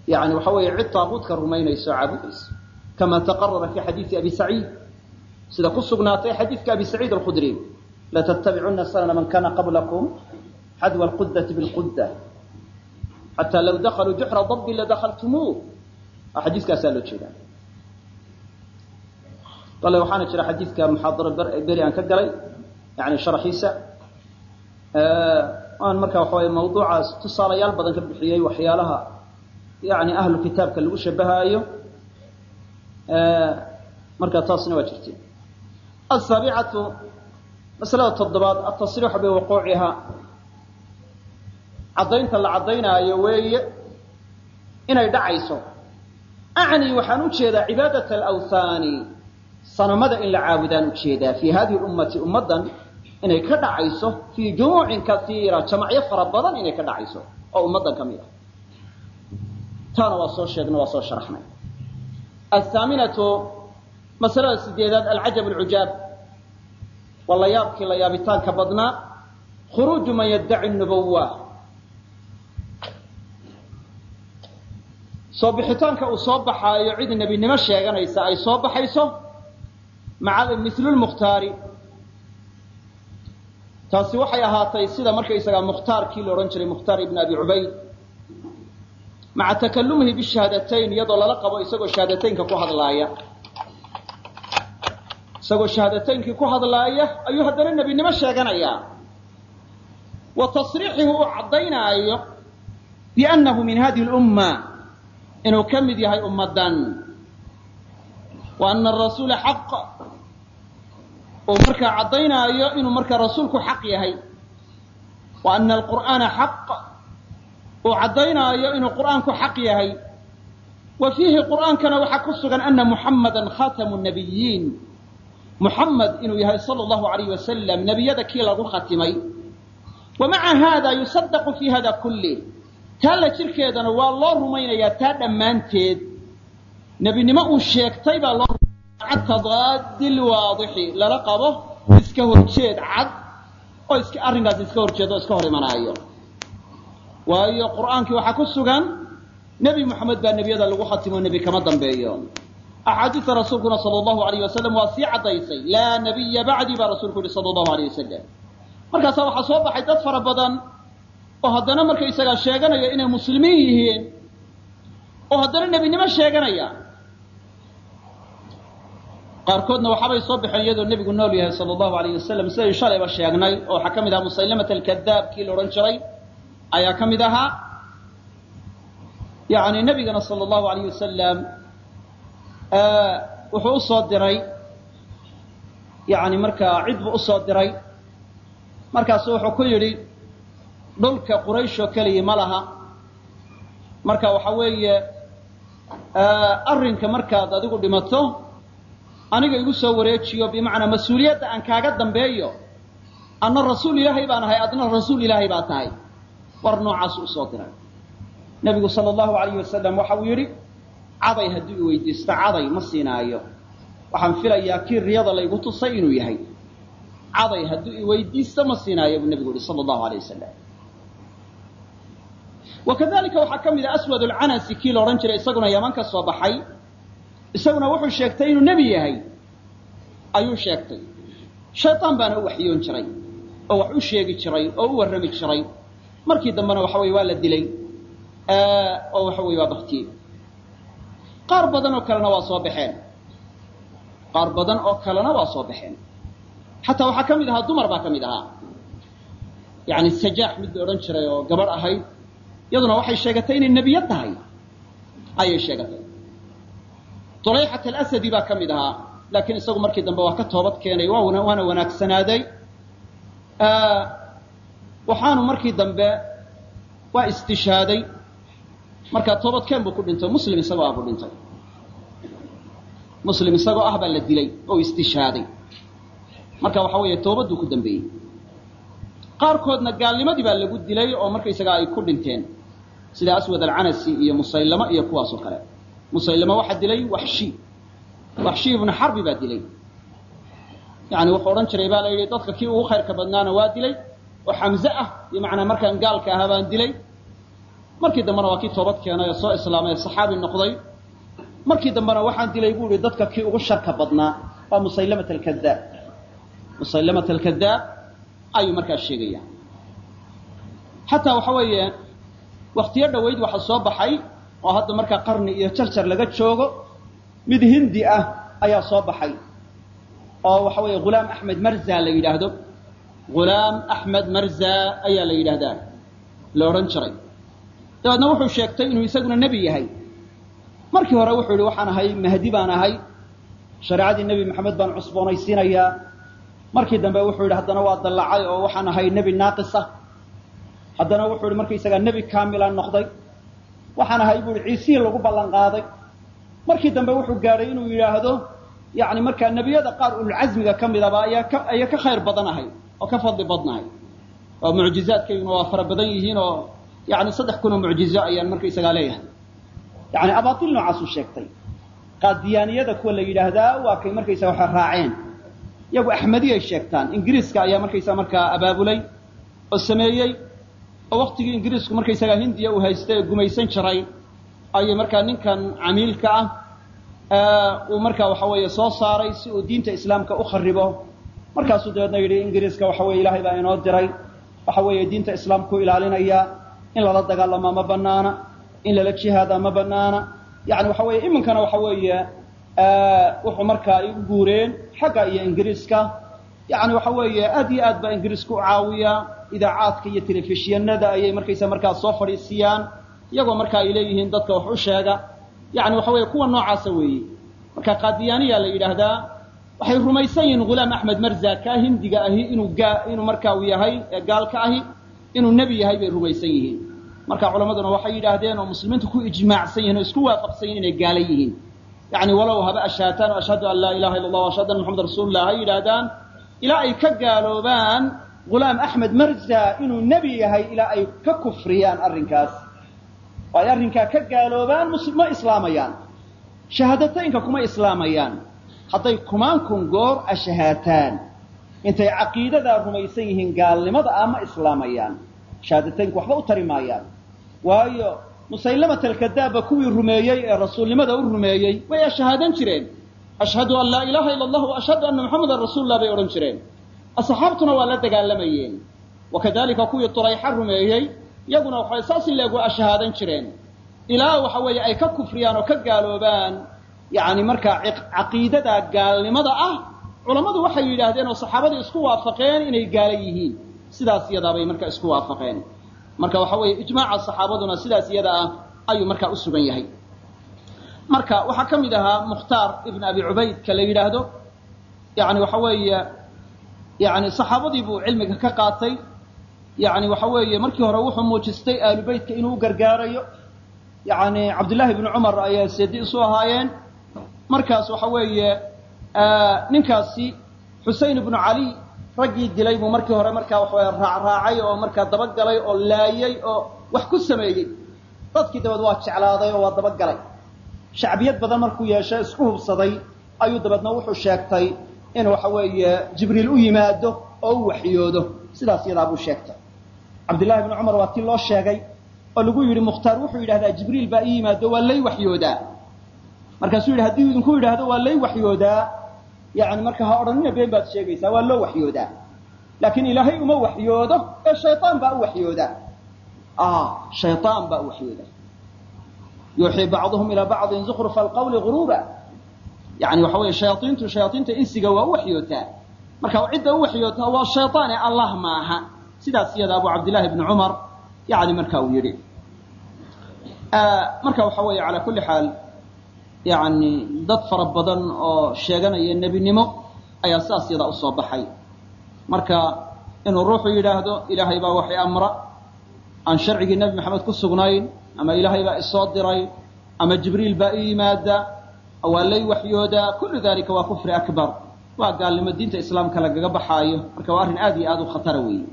Yani waxa weeye cid taaquudka rumaynayso caabudayso kama taqarara fi xadiidi abi saciid. Sida ku sugnaatay xadiidka abi saciid alkhudri sanana man kana qablakum xadwa alqudati bilqudda xataa law dakaluu juxra dabbi ladakaltumuuh waa xadiiskaasaa loo jeedaa bale waxaana jira xadiidka muxaadaro beri aan ka galay yani sharxiisa aan marka waxa way mawduucaas tusaalayaal badan ka bixiyey waxyaalaha yani ahlu kitaabka lagu shabahaayo marka taasna waa jirtay asaabicatu masalada toddobaad atasriixu biwuquuciha. Caddaynta la caddaynaayo weeye inay dhacayso. Acni waxaan u jeedaa cibaadat alawhaani sanamada in la caabudaan u jeedaa fii hadihi ummati ummaddan inay ka dhacayso fii jumuucin kaiira jamacyo fara badan inay ka dhacayso oo ummaddan ka mid ah. Taana waa soo sheegna waa soo sharaxnay. Athaaminatu masalada sideedaad alcajab alcujaab waa la yaabkii la yaabitaanka badnaa khuruuju man yaddaci nubuwa soo bixitaanka uu soo baxaayo cid nebinimo sheeganaysa ay soo baxayso maca mislulmukhtaari taasi waxay ahaatay sida markaysagaa mukhtaarkii la odhan jiray mukhtaar ibn abi cubayd maca takalumihi bishahaadatayn iyadoo lala qabo isagoo shahaadateynka ku hadlaaya isagoo shahaadateynkii ku hadlaaya ayuu haddana nebinimo sheeganayaa wa tasriixihi uu caddaynaayo biannahu min hadihi lumma inuu ka mid yahay ummaddan. Wa ana arasuula xaq uu markaa caddaynaayo inuu markaa rasuulku xaq yahay. Wa ana alqur'aana xaq uu caddaynaayo inuu qur'aanku xaq yahay. Wa fiihi qur'aankana waxaa ku sugan ana muxammadan khatamu nabiyiin muxamed inuu yahay sala allahu alayh wasalam nebiyada kii lagu khatimay. Wa haada yusadaqu fi hada kulli. Taa la jirkeedana waa loo rumaynayaa taa dhammaanteed. Nebinimo uu sheegtay baa loo maca tadaadi lwaadixi lala qabo iska horjeed cad oo arrinkaas iska horjeed oo iska hor imanaayo. Waayo qur'aankii waxaa ku sugan nebi moxamed baa nebiyada lagu khatimo nebi kama dambeeyo axaadiista rasuulkuna sala allahu alayh wasalam waa sii caddaysay laa nabiya bacdii baa rasuulku yihi sala allahu alayh wasalam markaasaa waxaa soo baxay dad fara badan oo haddana markaysagaa sheeganaya inay muslimiin yihiin oo haddana nebinimo sheeganaya qaarkoodna waxaabay soo baxeen iyadoo nebigu nool yahay sala allahu alayh wasalam sidaynu shalayba sheegnay oo waxaa ka mid ahaa musaylamat alkadaab kii la odhan jiray ayaa ka mid ahaa yani nebigana sala allahu alayh wasalam wuxuu u soo diray yani markaa cid buu u soo diray. Markaasu wuxuu ku yidhi dhulka qurayshoo keliya ma laha. Marka waxa weeye arrinka markaad adigu dhimato aniga igu soo wareejiyo bimacnaa mas'uuliyadda aan kaaga dambeeyo anna rasuul ilaahay baan ahay adna rasuul ilaahay baa tahay. War noocaas u soo diray. Nebigu sala allahu alayh wasalam waxa uu yidhi caday hadduu i weydiisto caday ma siinaayo. Waxaan filayaa kii riyada laygu tusay inuu yahay. Caday hadduu i weydiisto ma siinaayo buu nebigu yihi sala allahu alayh wasalam wakadalika waxaa ka mid ah aswad alcanasi kii la odhan jiray isaguna yaman ka soo baxay. Isaguna wuxuu sheegtay inuu nebi yahay. Ayuu sheegtay. Shaytaan baana u waxyoon jiray oo wax u sheegi jiray oo u warrami jiray. Markii dambena waxa weye waa la dilay. Oo waxa weye waa baktiyey qaar badan oo kalena waa soo baxeen. Qaar badan oo kalena waa soo baxeen. Xataa waxaa ka mid ahaa dumar baa ka mid ahaa. Yani sajaax mid la odhan jiray oo gabadh ahayd iyaduna waxay sheegatay inay nebiya tahay. Ayay sheegatay. Dulayxat alasadi baa ka mid ahaa laakiin isagu markii dambe waa ka toobad keenay waana wanaagsanaaday. Waxaanu markii dambe waa istishhaaday markaa toobadkeen buu ku dhintay muslim isagoo ah buu dhintay. Muslim isagoo ah baa la dilay oo istishhaaday marka waxa weeye toobaduu ku dambeeyey. Qaarkoodna gaalnimadii baa lagu dilay oo markaysagaa ay ku dhinteen sida aswad alcanasi iyo musaylamo iyo kuwaas oo kale. Musaylamo waxaa dilay waxshi waxshi ibnu xarbi baa dilay. Yani wuxuu odhan jiray baa la yidhi dadka kii ugu khayrka badnaana waa dilay oo xamze ah bimacnaa markaan gaalka ahaa baan dilay markii dambena waa kii toobad keenay oo soo islaamay saxaabi noqday. Markii dambena waxaan dilay buu ihi dadka kii ugu sharka badnaa waa musaylamat alkadaab musaylamat alkadaab ayuu markaa sheegaya. Xataa waxa weeye waktiyo dhoweyd waxa soo baxay oo hadda markaa qarni iyo jarjar laga joogo mid hindi ah ayaa soo baxay. Oo waxa weeye ghulaam axmed marza la yidhaahdo. Ghulaam axmed marza ayaa la yidhaahdaa. La odhan jiray dabeedna wuxuu sheegtay inuu isaguna nebi yahay. Markii hore wuxuu yihi waxaan ahay mahdi baan ahay. Shareecadii nebi maxamed baan cusboonaysiinayaa. Markii dambe wuxuu yidhi haddana waa dallacay oo waxaan ahay nebi naaqisa. Haddana wuxuu yihi markaysagaa nebi kaamilaan noqday waxaan ahay buu ihi ciisihii lagu ballan qaaday markii dambe wuxuu gaadhay inuu yidhaahdo yani markaa nebiyada qaar ulcasmiga ka midaba ayaa ka ayaa ka khayr badanahay oo ka fadli badnahay. Oo mucjizaadkayguna waa fara badan yihiin oo yani saddex kun oo mucjizo ayaan markaysagaa leeyahay yani abaatil noocaasuu sheegtay qaadiyaaniyada kuwa la yidhaahdaa waa kay markaysaga waxa raaceen iyagu axmediyay sheegtaan ingiriiska ayaa markaysaa markaa abaabulay oo sameeyey oo waktigii ingiriisku markaysagaa hindiya uu haystay ee gumaysan jiray ayay markaa ninkan camiilka ah uu markaa waxa weeye soo saaray si uu diinta islaamka u kharibo markaasuu dabeedna yidhi ingiriiska waxa weye ilaahay baa inoo diray waxa weeye diinta islaamku ilaalinaya in lala dagaalamaa ma banaana in lala jihaadaa ma banaana yani waxa weeye iminkana waxa weeye wuxuu markaa ay u guureen xagga iyo ingiriiska. Yani waxa weeye aad iyo aad baa ingiriiska u caawiya idaacaadka iyo telefishinada ayay markaysa markaa soo fadhiisiyaan iyagoo marka ay leeyihiin dadka wax u sheega. Yani waxa weeye kuwa noocaasa weeye. Marka qaadiyaaniya la yidhaahdaa waxay rumaysan yihiin ghulaam axmed marza kaa hindiga ahi inuu inuu marka uu yahay gaalka ahi inuu nebi yahay bay rumaysan yihiin. Marka culammaduna waxay yidhaahdeen oo muslimiintu ku ijmaacsan yihiin oo isku waafaqsan yihiin inay gaala yihiin. Yani walow haba ashaataan o ashhadu an laa ilaha illa allah ashhadu anna maxamad rasuulullah ha yidhaahdaan ilaa ay ka gaaloobaan ghulaam axmed marza inuu nebi yahay ilaa ay ka kufriyaan arrinkaas. Oo ay arrinkaa ka gaaloobaan ma islaamayaan. Shahaadataynka kuma islaamayaan. Hadday kumaankun goor ashahaataan intay caqiidadaa rumaysan yihiin gaalnimada ah ma islaamayaan shahaadateynku waxba u tari maayaan. Waayo musaylamat alkadaabba kuwii rumeeyey ee rasuulnimada u rumeeyey way ashahaadan jireen. Ashhadu an laa ilaaha ila allah ashhadu anna muxamadan rasuulullah bay odhan jireen. Asxaabtuna waa la dagaalamayeen. Wakadalika kuwii turayxa rumeeyey iyaguna waxay saas in leegu ashahaadan jireen. Ilaa waxa weeye ay ka kufriyaan oo ka gaaloobaan yani markaa caqiidada gaalnimada ah culammadu waxay yidhaahdeen oo saxaabadii isku waafaqeen inay gaala yihiin. Sidaas iyadaabay marka isku waafaqeen. Marka waxa weeye ijmaaca saxaabaduna sidaas iyada ah ayuu markaa u sugan yahay. Marka waxaa ka mid ahaa mukhtaar ibn abi cubaydka la yidhaahdo. Yani waxa weeye yani saxaabadii buu cilmiga ka qaatay. Yani waxa weeye markii hore wuxuu muujistay aalu beytka inuu u gargaarayo. Yani cabdullaahi ibnu cumar ayaa seedi isu ahaayeen markaas waxa weeye ninkaasi xusein ibnu cali raggii dilay buu markii hore markaa waxaweye raacraacay oo markaa dabagalay oo laayey oo wax ku sameeyey. Dadkii dabeed waa jeclaaday oo waa dabagalay shacbiyad badan markuu yeeshay isku hubsaday ayuu dabeedna wuxuu sheegtay in waxa weeye jibriil u yimaado oo u waxyoodo. Sidaas iyadaa buu sheegtay. Cabdillahi ibnu cumar waa tii loo sheegay oo lagu yidhi mukhtaar wuxuu yidhahdaa jibriil baa ii yimaado waa lay waxyoodaa. Markaasuu yidhi haddii idinku yidhaahdo waa lay waxyoodaa yani marka ha odhanina been baad sheegaysaa waa loo waxyoodaa. Laakiin ilaahay uma waxyoodo ee shayaan baa u waxyooda shayaan baa u waxyooda yuuxii bacduhum ilaa bacdin zukrufa alqawli guruura yani waxa weeye shayaaiintu shayaaiinta insiga waa u waxyootaa marka cidda u waxyootaa waa shayaan ee allah maaha. Sidaas iyada abu cabdillahi bni cumar yani marka uu yidhi. Marka waxa weeye calaa kulli xaal yani dad fara badan oo sheeganaya nebinimo ayaa sidaas yadaa u soo baxay. Marka inuu ruuxu yidhaahdo ilaahay baa waxay amra aan sharcigii nebi maxamed ku sugnayn ama ilaahay baa isoo diray ama jibriil baa ii yimaada waa lay waxyoodaa kullu dalika waa kufri akbar. Waa gaalnimo diinta islaamka lagaga baxaayo. Marka waa arrin aad iyo aad u khatara weeye.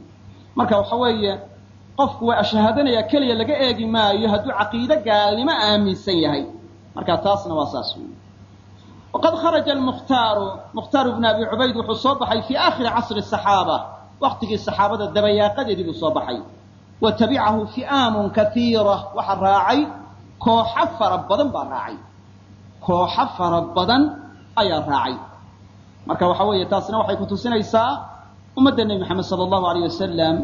Marka waxa weeye qofku waa ashahaadanaya keliya laga eegi maayo hadduu caqiide gaalnimo aaminsan yahay marka taasna waa saas weeye waqad kharaja almukhtaaru mukhtaaru bnu abi cubayd wuxuu soo baxay fii aakhiri casri saxaaba waqtigii saxaabada dabayaaqadeedii buu soo baxay. Wa tabicahu fi'aamun kaiira waxa raacay kooxo fara badan baa raacay. Kooxo fara badan ayaa raacay. Marka waxa weeye taasna waxay kutusinaysaa ummadda nebi maxamed sala allahu alayh wasalam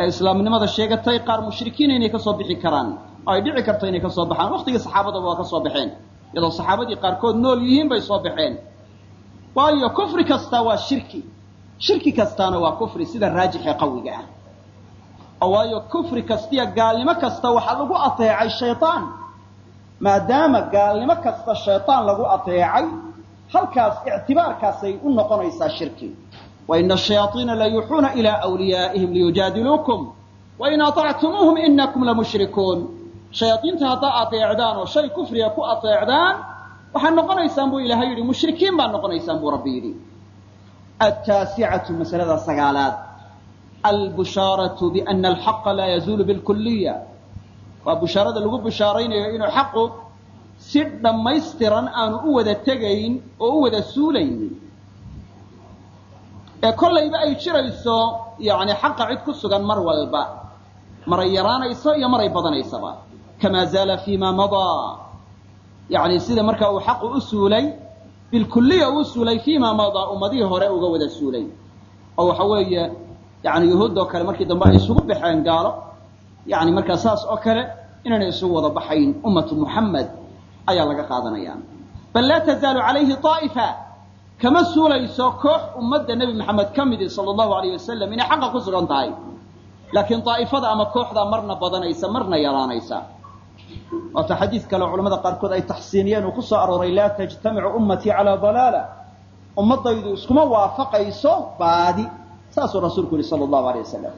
ee islaamnimada sheegatay qaar mushrikiina inay ka soo bixi karaan oo ay dhici karto inay ka soo baxaan. Waqtigii saxaabadaba waa ka baxeen. Iyadoo saxaabadii qaarkood nool yihiin bay soo baxeen. Waayo kufri kasta waa shirki. Shirki kastaana waa kufri sida raajixee qawiga ah. Oo waayo kufri kastiya gaalnimo kasta waxaa lagu ateecay shayaan maadaama gaalnimo kasta shayaan lagu ateecay halkaas ictibaarkaasay u noqonaysaa shirki. Waina shayaaiina la yuuxuuna ilaa wliyaa'ihim liyujaadiluukum. Wain aطactumuuhum inakum lamushrikuun shayaaiinta haddaa ateecdaan oo shay kufriga ku ateecdaan waxaad noqonaysaan buu ilahay yidhi mushrikiin baad noqonaysaan buu rabbi yidhi. Ataasicatu masalada sagaalaad. Albushaaratu biana alxaqa laa yazuulu bilkuliya waa bushaarada lagu bushaaraynayo inuu xaqu si dhammaystiran aanu u wada tegayn oo u wada suulaynin. Ee kollayba ay jirayso yani xaqa cid ku sugan mar walba. Maray yaraanayso iyo maray badanaysaba kamaa zaala fi ma madaa yani sida markaa uu xaqu u suulay bilkuliya uu suulay fi ma madaa ummadihii hore uga wada suulay oo waxa weeye yani yuhuud oo kale markii dambe ay isugu baxeen gaalo yani markaa saas oo kale inaanay isugu wada baxayn ummatu muxamed ayaa laga qaadanaya bal laa tazaalu calayhi aa'ifa kama suulayso koox ummadda nebi maxamed ka midi sala allahu alayh wasalam inay xaqa ku sugan tahay laakiin daa'ifada ama kooxdaa marna badanaysa marna yaraanaysa waata xadiid kale culamada qaarkood ay taxsiiniyeen uu ku soo arooray laa tajtamicu ummatii calaa dalaala. Ummadaydu iskuma waafaqayso baadi saasuu rasuulku yihi sala allahu alay wasalam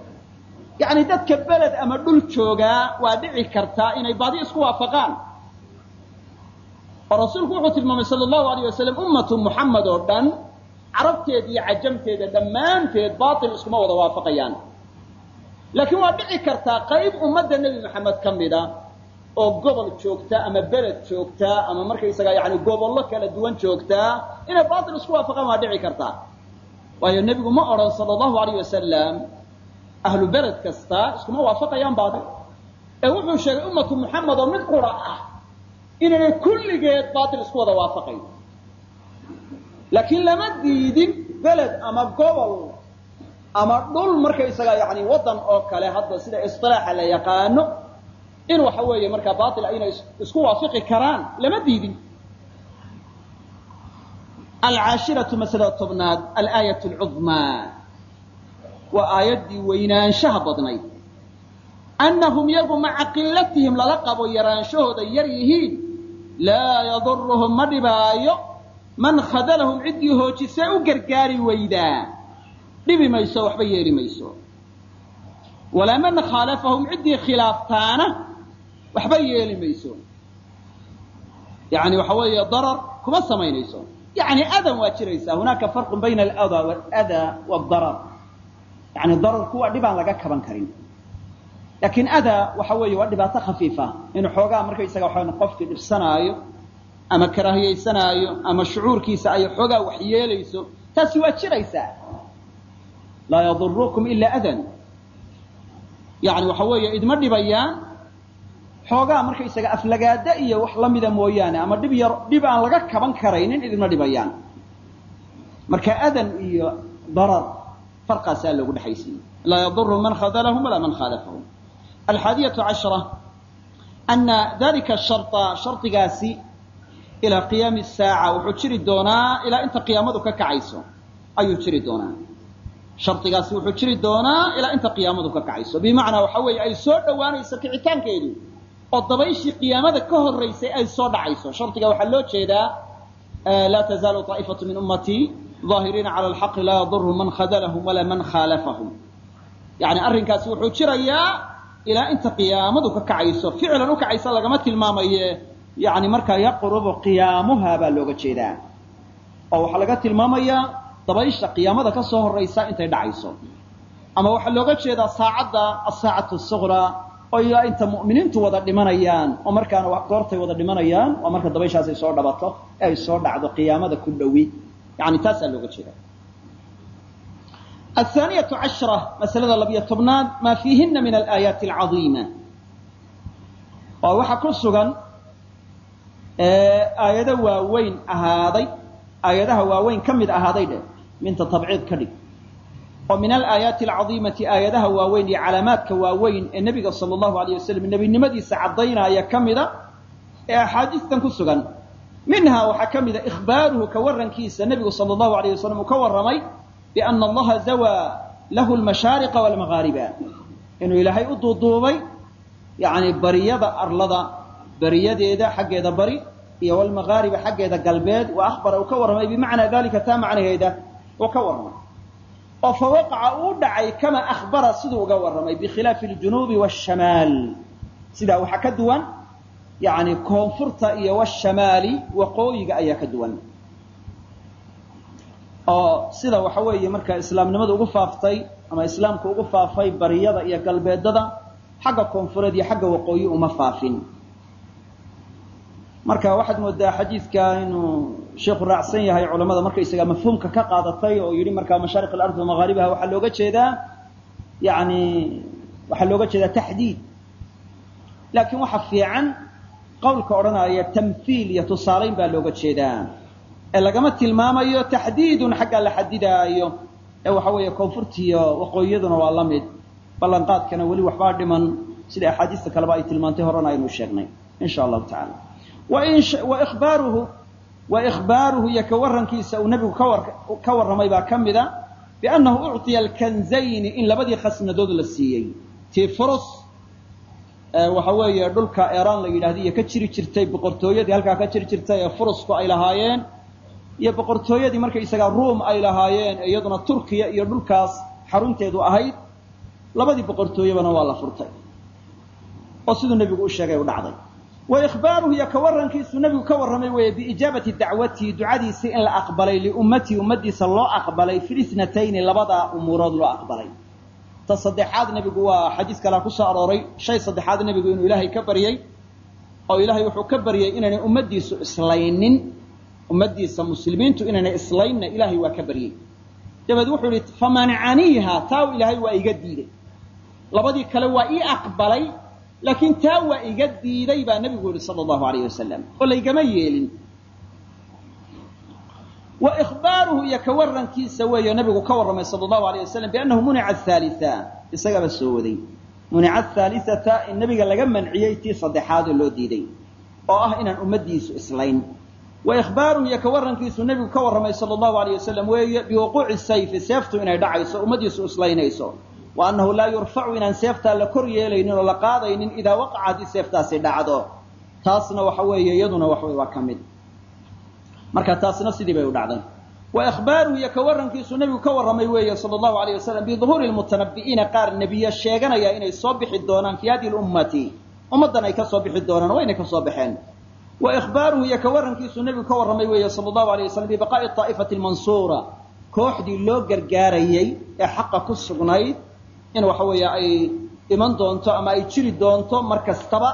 yacni dadka beled ama dhul joogaa waa dhici kartaa inay baadi isku waafaqaan. Oo rasuulku wuxuu tilmaamay sala allahu alayh wasalam ummatu muxamed oo dhan carabteeda iyo cajamteeda dhammaanteed baatil iskuma wada waafaqayaan. Laakiin waa dhici kartaa qayb ummadda nebi maxamed ka mida oo gobol joogta ama beled joogtaa ama markaysaga yani gobollo kala duwan joogtaa inay baatil isku waafaqaan waa dhici kartaa. Waayo nebigu ma odhan sala allahu alayh wasalam ahlu beled kasta iskuma waafaqayaan baatil. Ee wuxuu sheegay ummatu muxamed oo mid qura ah inaynay kulligeed baatil isku wada waafaqayn. Laakiin lama diidin beled ama gobol ama dhul markaysaga yani waddan oo kale hadda sida isilaaxa la yaqaano in waxa weeye markaa baila inay isku waafiqi karaan lama diidin. Alcaashiratu masalada tobnaad alaayat lcudmaa waa aayaddii weynaanshaha badnayd. Annahum yagu maca qilatihim lala qabo yaraanshahooda yar yihiin. Laa yaduruhum ma dhibaayo. Man khadalahum ciddii hoojisee u gargaari weydaa dhibi mayso waxba yeeli mayso. Walaa man khaalafahum ciddii khilaaftaana waxba yeeli mayso. Yani waxa weeye darar kuma samaynayso. Yani adan waa jiraysaa hunaaka farqun bayna alada waladaa wadarar yani dararku waa dhibaan laga kaban karin. Laakiin adaa waxa weeye waa dhibaato khafiifa. Inuu xoogaa markaysaga waxa qofkii dhibsanaayo ama karaahiyaysanaayo ama shucuurkiisa ay xoogaa wax yeelayso taasi waa jiraysaa. Laa yadurukum ila adan. Yani waxa weeye idma dhibayaan xoogaa markaysaga aflagaada iyo wax lamida mooyaane ama dhib yar dhib aan laga kaban karaynin idinma dhibayaan. Marka adan iyo darar farqaasaa loogu dhexaysiiyey laa yaduru man khadalahum walaa man khaalafahum alxaadiyatu cashra ana dalika sharطa shardigaasi ilaa qiyaami saaca wuxuu jiri doonaa ilaa inta qiyaamadu ka kacayso. Ayuu jiri doonaa. Shardigaasi wuxuu jiri doonaa ilaa inta qiyaamadu ka kacayso. Bimacnaa waxa weeye ay soo dhowaanayso kicitaankeedu oo dabayshii qiyaamada ka horaysay ay soo dhacayso. Shardiga waxaa loo jeedaa laa tazaalu طaa'ifatu min ummatii ظaahiriina cala alxaqi laa yadurhum man khadalahum walaa man khaalafahum. Yani arrinkaasi wuxuu jirayaa ilaa inta qiyaamadu ka kacayso. Ficlan u kacaysa lagama tilmaamaye. Yani markaa yaqrubu qiyaamuha baa looga jeedaa. Oo waxaa laga tilmaamayaa dabaysha qiyaamada ka soo horaysa intay dhacayso. Ama waxaa looga jeedaa saacadda asaacatu suqraa oo ilaa inta mu'miniintu wada dhimanayaan oo markaana goortay wada dhimanayaan waa marka dabayshaas ay soo dhabato ay soo dhacdo qiyaamada ku dhowi. Yani taasaa looga jeeda athaaniyatu cashra masalada labiyo tobnaad maa fiihina min alaayaati alcadiima. Oo waxaa ku sugan aayado waaweyn ahaaday aayadaha waaweyn ka mid ahaaday dheh minta tabciid ka dhig oo min alaayaati alcadiimati aayadaha waaweyn iyo calaamaadka waaweyn ee nebiga sala allahu alayh wasalam nebinimadiisa caddaynaya ka mida ee axaadiistan ku sugan. Minhaa waxaa ka mida ikhbaaruhu ka warrankiisa nebigu sala allahu alayh wasalam uu ka warramay biana allaha zawaa lahu lmashaariqa walmaghaariba inuu ilaahay u duuduubay yani bariyada arlada bariyadeeda xaggeeda bari iyo walmaghaariba xaggeeda galbeed wa ahbara uu ka warramay bimacnaa dalika taa macnaheeda uu ka warramay oo fa waqaca uu dhacay kama ahbara siduu uga warramay bikhilaafi aljunuubi waashamaal. Sidaa waxaa ka duwan yani koonfurta iyo washamaali waqooyiga ayaa ka duwan. Oo sida waxa weeye marka islaamnimadu ugu faaftay ama islaamku ugu faafay bariyada iyo galbeedada xagga koonfureed iyo xagga waqooyi uma faafin marka waxaad moodaa xadiidka inuu sheikhu raacsan yahay culamada markaysaga mafhuumka ka qaadatay oo yidhi markaa mashaariq alardi wamaghaaribaha waxaa looga jeedaa yani waxaa looga jeedaa taxdiid. Laakiin waxa fiican qawlka odhanaya tamhiil iyo tusaalayn baa looga jeedaa. Ee lagama tilmaamayo taxdiidun xagga la xadidaayo. Ee waxa weeye koonfurtiiyo waqooyiyaduna waa la mid. Ballanqaadkana weli waxbaa dhiman. Sida axaadiista kaleba ay tilmaantay horena aynu sheegnay in sha allahu tacala wabaaruhu wa ikhbaaruhu iyo ka warrankiisa uu nebigu ka warramay baa ka mida biannahu ucطiya alkanzayni in labadii khasnadood la siiyey. Tii waxa weeye dhulka eraan la yidhahda iyo ka jiri jirtay boqortooyadii halkaa ka jiri jirtay ee furusku ay lahaayeen iyo boqortooyadii markaysagaa ruum ay lahaayeen ee iyaduna turkiya iyo dhulkaas xarunteedu ahayd labadii boqortooyebana waa la furtay. Oo siduu nebigu u sheegay u dhacday wa ikhbaaruhu iyo ka warrankiisuu nebigu ka warramay weeye biijaabati dacwatihi ducadiisii in la aqbalay liummatii ummaddiisa loo aqbalay fi itnatayni labadaa umuurood loo aqbalay. Ta saddexaad nebigu waa xadiis kalea ku soo arooray shay saddexaad nebigu inuu ilaahay ka baryey oo ilaahay wuxuu ka baryay inaynay ummaddiisu islaynin ummaddiisa muslimiintu inaynay islaynna ilaahay waa ka baryey dabeed wuxuu yihi famanacaniiha taa ilaahay waa iga diiday labadii kale waa ii aqbalay laakiin taa waa iga diiday baa nebigu yihi sala allahu alayh wasalam oo laygama yeelin. Wa ikhbaaruhu iyo ka warrankiisa weeyo nebigu ka warramay sala allahu alayh wasalam biannahu munica athaalita isagaba soo waday. Munica athaalithata in nebiga laga manciyey tii saddexaadoo loo diiday oo ah inaan ummaddiisu islayn. Wa ikhbaaruhu iyo ka warrankiisu nebigu ka warramay sala allahu alayh wasalam weeye biwuquuci sayfi seeftu inay dhacayso ummaddiisu islaynayso wa annahu laa yurfacu inaan seeftaa la kor yeelaynin oo la qaadaynin idaa waqaca haddii seeftaasi dhacdo. Taasna waxa weeye iyaduna wax waa ka mid. Marka taasna sidii bay u dhacday. Wa ikhbaaruhu iyo ka warrankiisu nebigu ka warramay weeye sala allahu alayh wasalam biduhuuri lmutanabbi'iina qaar nebiye sheeganaya inay soo bixi doonaan fii hadihi lummati ummaddan ay ka soo bixi doonaan waa inay ka soo baxeen. Wa ikhbaaruhu iyo ka warrankiisu nebigu ka warramay weeye sala allahu alayh wasalam bibaqaa'i taa'ifati almansuura kooxdii loo gargaarayey ee xaqa ku sugnayd in waxa weeye ay iman doonto ama ay jiri doonto mar kastaba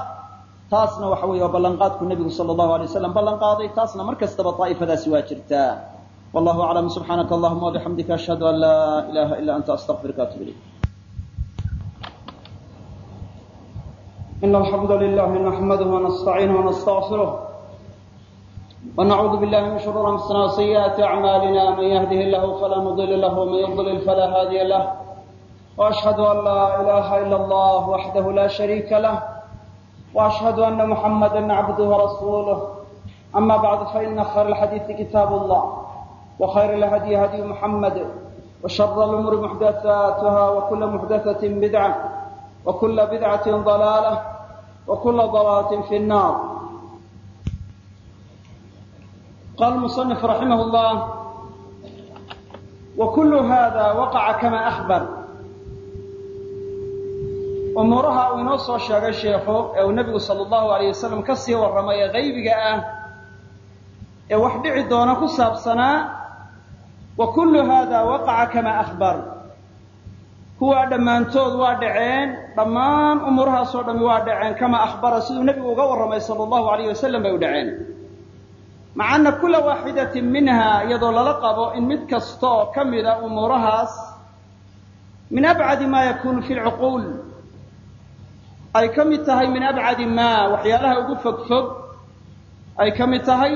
taasna waxa weeye waa ballanqaadku nebigu sala allahu alay wasalam ballan qaaday taasna mar kastaba daa'ifadaasi waa jirtaa wallahu aclam subxaanaka allahuma wabixamdika ashhadu an laa ilaha ila anta astaqfiruka atub ilayk إن الحمد لله نحمده ونستعينه ونستغفره ونعوذ بالله من شرور أنفسنا وسيئات أعمالنا من يهده الله فلا مضل له ومن يضلل فلا هادي له وأشهد أن لا إله إلا الله وحده لا شريك له وأشهد أن محمدا عبده ورسوله أما بعد فإن خير الحديث كتاب الله وخير الهدي هدي محمد وشر الأمور محدثاتها وكل محدثة بدعة وكل بدعة ضلالة وكل ضلالة في النار قال المصنف رحمه الله وكل هذا وقع كما أخبر umuuraha uu inoo soo sheegay sheekhu ee uu nebigu sala allahu alayh wasalam ka sii warramay ee qaybiga ah ee wax dhici doona ku saabsanaa wa kullu haada waqaca kamaa akhbar. Kuwaa dhammaantood waa dhaceen dhammaan umuurahaasoo dhammi waa dhaceen kamaa akhbara siduu nebigu uga warramay sala allahu alayh wasalam bay u dhaceen. Maca anna kulla waaxidatin minha iyadoo lala qabo in mid kasta ka mida umuurahaas min abcadi maa yakuunu fi lcuquul ay ka mid tahay min abcadi maa waxyaalaha ugu fog fog ay ka mid tahay.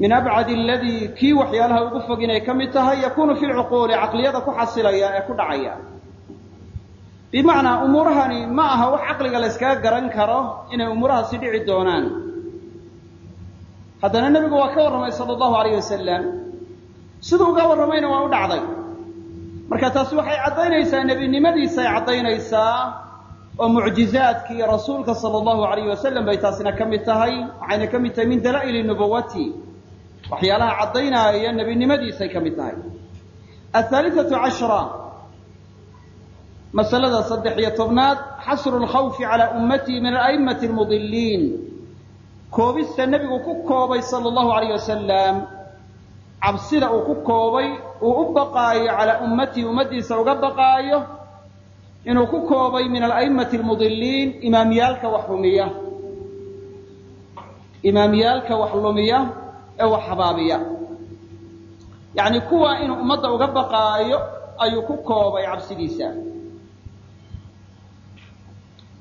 Min abcadi aladii kii waxyaalaha ugu fog inay ka mid tahay yakunu fi lcuquuli caqliyada ku xasilaya ee ku dhacaya. Bimacnaa umuurahani ma aha wax caqliga la yskaga garan karo inay umuurahaasi dhici doonaan. Haddana nebigu waa ka warramay sala allahu alayh wasalam siduu uga warramayna waa u dhacday marka taasi waxay caddaynaysaa nebinimadiisa ay caddaynaysaa oo mucjizaadkii rasuulka sala allahu alayh wasalam bay taasina ka mid tahay waxayna ka mid tahay min dalaa'ili nubuwati waxyaalaha caddaynaya nebinimadiisay ka mid tahay. Ahaaliatu cashra masalada saddex iyo tobnaad xasru lkhawfi calaa ummatii min ala'immati almudiliin koobista nebigu ku koobay sala allahu alayh wasalam cabsida uu ku koobay uu u baqaayo calaa ummatii ummaddiisa uga baqaayo inuu ku koobay min ala'immati almudiliin imaamyaalka wax lumiya. Imaamyaalka wax lumiya ee wax habaabiya yacni kuwa inuu ummadda uga baqaayo ayuu ku koobay cabsidiisa.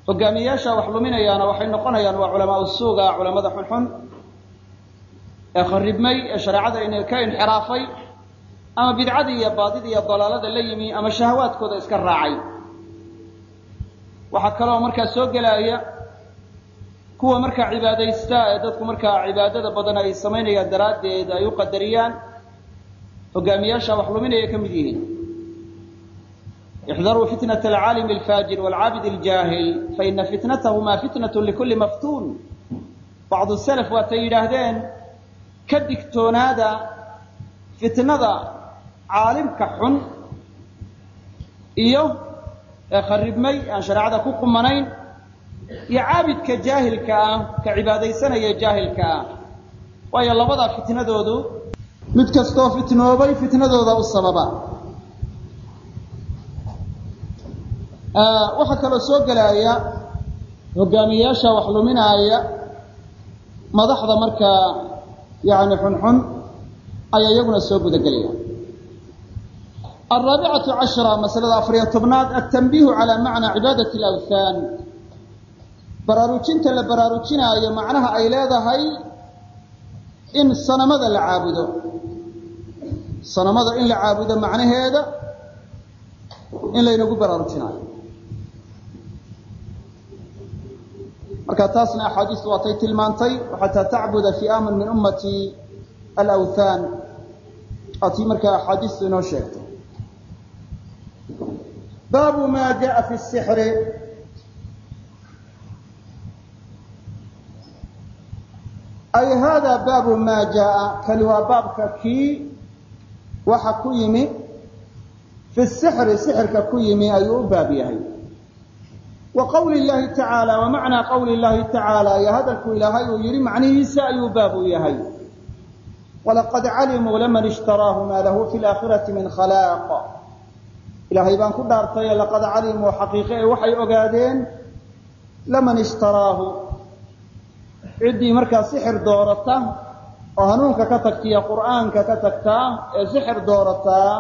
Hogaamiyayaasha wax luminayaana waxay noqonayaan waa culamaa usuuga culamada xunxun ee kharibmay ee shareecada ka inxiraafay ama bidcadii iyo baadidii iyo dalaalada la yimi ama shahawaadkooda iska raacay. Waxaa kaloo markaa soo gelaya kuwa markaa cibaadaysta ee dadku markaa cibaadada badan ay samaynayaan daraaddeed ay u qadariyaan hogaamiyaasha wax luminaya ka mid yihiin. Ixdaruu fitnat alcaalimi alfaajir waalcaabid aljaahil faina fitnatahuma fitnatu likulli maftuun. Bacdu salaf waatay yidhaahdeen ka digtoonaada fitnada caalimka xun iyo kharibmay aan shareecada ku qumanayn iyo caabidka jaahilka ah ka cibaadaysanaya jaahilka ah. Waayo labadaa fitnadoodu mid kastoo fitnoobay fitnadooda u sababa. Waxaa kaloo soo gelaya hogaamiyayaasha wax luminaaya madaxda markaa yani xunxun ayaa iyaguna soo gudagelaya alraabicatu cashra masalada afariyo tobnaad altanbiihu calaa macnaa cibaadati alawthaan baraarujinta la baraarujinaayo macnaha ay leedahay in sanamada la caabudo sanamada in la caabudo macnaheeda in laynagu baraarujinaayo marka taasna axaadiistu waatay tilmaantay xataa tacbuda fiaman min ummati alawthaan ati markaa axaadiistu inoo sheegtay baabu ma jaa fi sixri ay hada baabu ma jaa kani waa baabka kii waxa ku yimi fi sixri sixirka ku yimi ayuu u baab yahay wa qawli llahi tacaala wa macnaa qawli llahi tacaala iyo hadalku ilaahay uu yidhi macnihiisa ayuu baab u yahay walaqad calimuu laman ishtaraahu maa lahu fi laakhirati min khalaaq ilaahay baan ku dhaartay laqad calimuu xaqiiqe ee waxay ogaadeen laman ishtaraahu ciddii markaa sixir doorata oo hanuunka ka tagtiya qur'aanka ka tagtaa ee sixir doorataa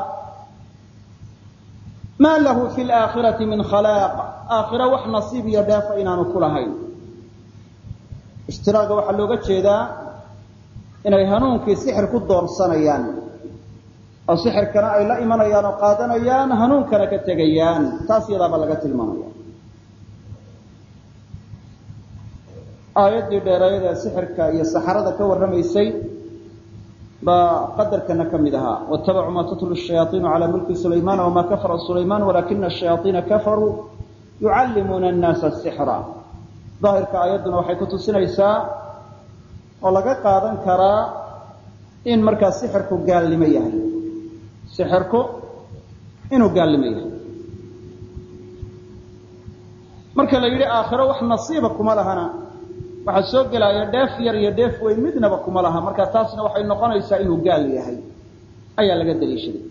maa lahu fi laakhirati min khalaaq aakhira wax nasiib iyo dheefa inaanu ku lahayn. Ishtiraaga waxaa looga jeedaa inay hanuunkii sixir ku doorsanayaan oo sixirkana ay la imanayaan oo qaadanayaan hanuunkana ka tegayaan. Taas yadaaba laga tilmaamaya aayaddii dheereeyada sixirka iyo saxarada ka warramaysay baa qadarkana ka mid ahaa. Watabacuu maa tatlu shayaaiinu calaa mulki sulaymaana wamaa kafara sulaymaan walaakina ashayaaiina kafaruu yucallimuuna annaasa asixra daahirka aayadduna waxay ku tusinaysaa oo laga qaadan karaa in markaa sixirku gaalnimo yahay. Sixirku inuu gaalnimo yahay. Marka la yidhi aakhiro wax nasiiba kuma lahana waxaa soo gelaya dheef yar iyo dheef weyn midnaba kuma laha. Marka taasna waxay noqonaysaa inuu gaal yahay. Ayaa laga daliishaday.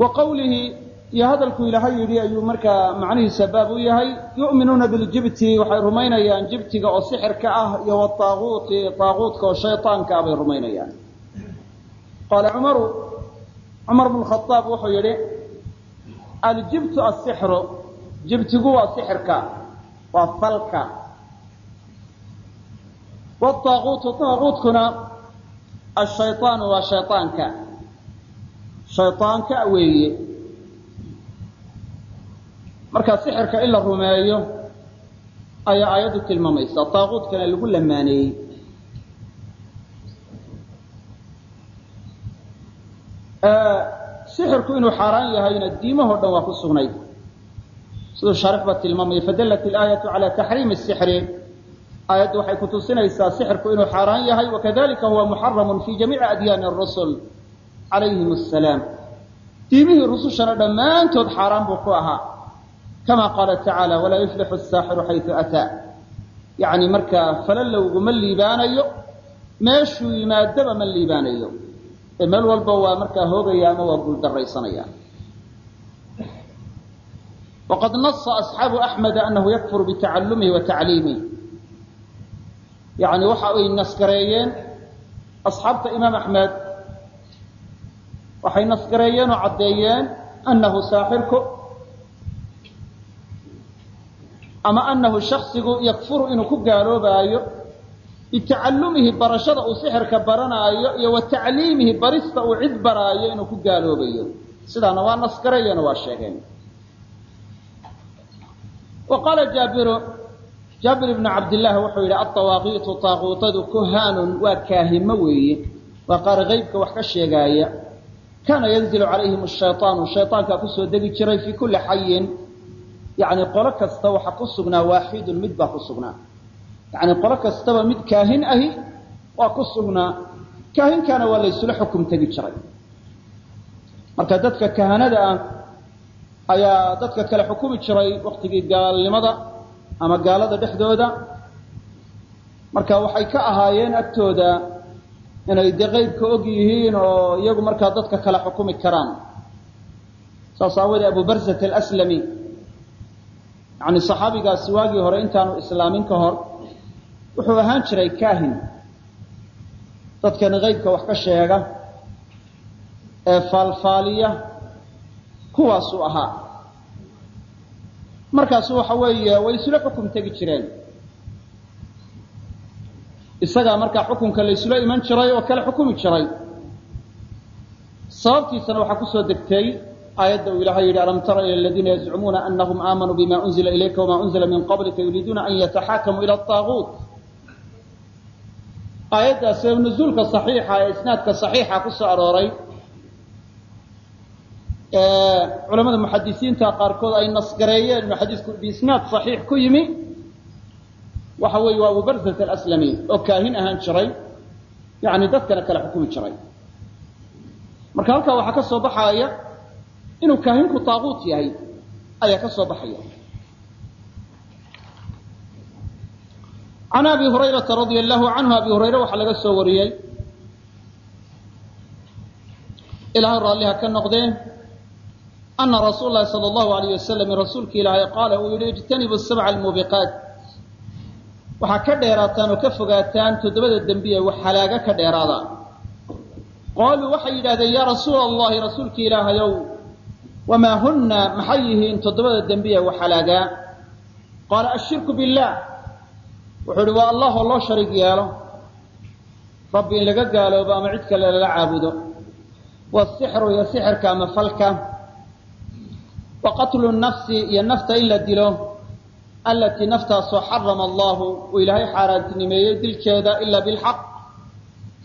Wa qawlihi iyo hadalku ilaahay yidhi ayuu markaa macnihiisa baab u yahay. Yu'minuuna biljibti waxay rumaynayaan jibtiga oo sixirka ah iyo wataaguuti taaguutka oo shayطaanka ah bay rumaynayaan. Qaala cumaru cumar bnu khaaab wuxuu yidhi aljibtu asixru jibtigu waa sixirka waa falka. Wاطaaquutu taaquutkuna ashayaanu waa shayaanka shayaanka weeye. Marka sixirka in la rumeeyo ayaa aayaddu tilmaamaysa. Taaquutkana lagu lamaaneeyey sixirku inuu xaaraan yahayna diimahoo dhan waa ku sugnayd siduu shaarix baa tilmaamaya fadallat ilaayatu cala taxriimi sixri aayaddu waxay ku tusinaysaa sixirku inuu xaaraan yahay wakadalika huwa muxaramun fi jamiici adyaani rusul calayhim asalaam diimihii rusushana dhammaantood xaaraan buu ku ahaa kama qaala tacaala walaa yuflixu asaaxiru xaytu ataa. Yacni markaa falalowgu ma liibaanayo meeshuu yimaadaba ma liibaanayo. Ee meel walba waa markaa hoogaya ama waa guuldaraysanaya waqad nasa asxaabu axmeda anahu yakfuru bitacalumihi wa tacliimih yani waxa ay naskareeyeen asxaabta imaam axmed waxay naskareeyeen oo caddeeyeen anahu saaxirku ama anahu shaksigu yakfuru inuu ku gaaloobaayo bitacalumihi barashada uu sixirka baranaayo iyo wa tacliimihi barista uu cid baraayo inuu ku gaaloobayo sidaana waa wa qaala jaabiru jaabir ibnu cabdillaahi wuxuu yidhi adawaaqiitu taaquutadu kuhaanun waa kaahimo weeye waa qaar qaybka wax ka sheegaaya kaana yanzilu calayhim ashayطaanu shayطaankaa ku soo degi jiray fii kulli xayin yani qolo kasta waxa ku sugnaa waaxidun mid baa ku sugnaa yani qolo kastaba mid kaahin ahi waa ku sugnaa kaahinkaana waa laysula xukum tegi jiray marka dadka kahanada ah ayaa dadka kale xukumi jiray waktigii gaalnimada ama gaalada dhexdooda. Marka waxay ka ahaayeen agtooda inay dee qeybka og yihiin oo iyagu markaa dadka kale xukumi karaan. Saas aawoodee abu barzat alaslami yani saxaabigaasi waagii hore intaanu islaamin ka hor wuxuu ahaan jiray kaahin. Dadkan qaybka wax ka sheega ee faalfaaliya kuwaasuu ahaa markaasu waxa weeye way isula xukum tegi jireen. Isagaa markaa xukunka la isula iman jiray oo kala xukumi jiray. Sababtiisana waxaa ku soo degtay aayadda uu ilahay yidhi alam tara ila aladiina yazcumuuna anahum aamanuu bima unzila ilayka wama unzila min qablika yuriiduuna an yataxaakamuu ila aaguut aayaddaas nuzuulka saxiixa ee isnaadka saxiixa ku soo arooray culamada muxadisiinta qaarkood ay nasgareeyeen xadiisku biisnaad saxiix ku yimi. Waxa weeye waa abu alaslami oo kaahin ahaan jiray. Yani dadkana kala xukumi jiray. Marka halkaa waxaa ka soo baxaaya inuu kaahinku taaquut yahay ayaa ka soo baxaya. Can abi hurayrata radia allahu canhu abi hurayre waxaa laga soo wariyey. Ilahay raalliha ka noqdee ana rasuul lahi sala allahu alayh wasalam rasuulki ilaahay qaala uu yihi ijtanibu sabca almuubiqaat waxaa ka dheeraataan oo ka fogaataan toddobada dembiye wax halaaga ka dheeraada qaaluu waxay yidhahdeen yaa rasuula allahi rasuulki ilaahayow wamaa hunna maxay yihiin toddobada dembiye wax halaagaa qaala ashirku billaah wuxuu ihi waa allah oo loo shariig yeelo rabbi in laga gaaloobo ama cid kale lala caabudo wasixru iyo sixirka ama falka wa qatlu nafsi iyo nafta in la dilo allatii naftaasoo xarama allahu uu ilaahay xaaraantinimeeyey dilkeeda ilaa bilxaq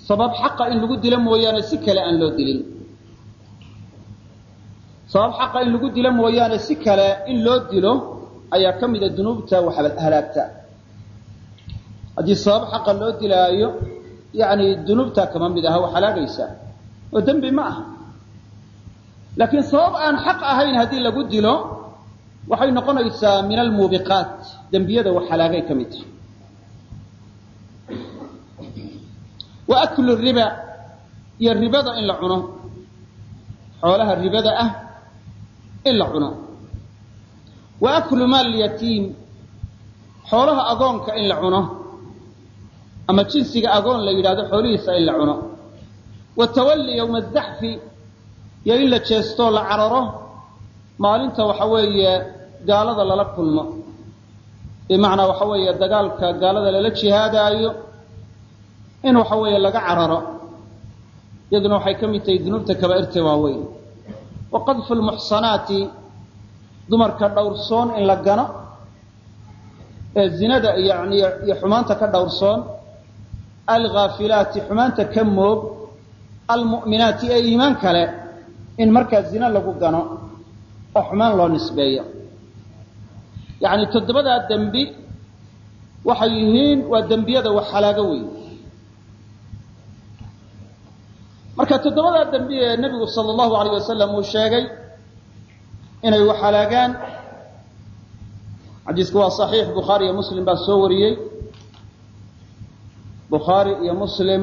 sabab xaqa in lagu dilo mooyaane si kale aan loo dilin sabab xaqa in lagu dilo mooyaane si kale in loo dilo ayaa ka mida dunuubta wax halaagta haddii sabab xaqa loo dilaayo yani dunuubtaa kama mid aha wax halaagaysaa oo dembi ma aha laakiin sabab aan xaq ahayn haddii lagu dilo waxay noqonaysaa min almuubiqaat dembiyada wax halaagay ka mid. Tahay wa aklu riba iyo ribada in la cuno. Xoolaha ribada ah in la cuno. Wa aklu maal yatiim xoolaha agoonka in la cuno. Ama jinsiga agoon la yidhahdo xoolihiisa in la cuno. Watawalli yowma adaxfi iyo in la jeestoo la cararo maalinta waxa weeye gaalada lala kulmo. Bimacnaa waxa weeye dagaalka gaalada lala jihaadaayo in waxa weeye laga cararo. Iyaduna waxay ka mid tahay dunuubta kabaa'irta waaweyn. Wa qadfu lmuxsanaati dumarka dhowrsoon in la gano ee zinada yani iyo xumaanta ka dhowrsoon alghaafilaati xumaanta ka moog almu'minaati ee iimaan kale in markaa zina lagu gano oo xumaan loo nisbeeyo. Yacni toddobadaa dembi waxay yihiin waa dembiyada wax halaago weyn. Marka toddobadaa dembi ee nebigu sala allahu alayh wasalam uu sheegay inay wax halaagaan xadiisku waa saxiix bukhaari iyo muslim baa soo wariyey. Bukhaari iyo muslim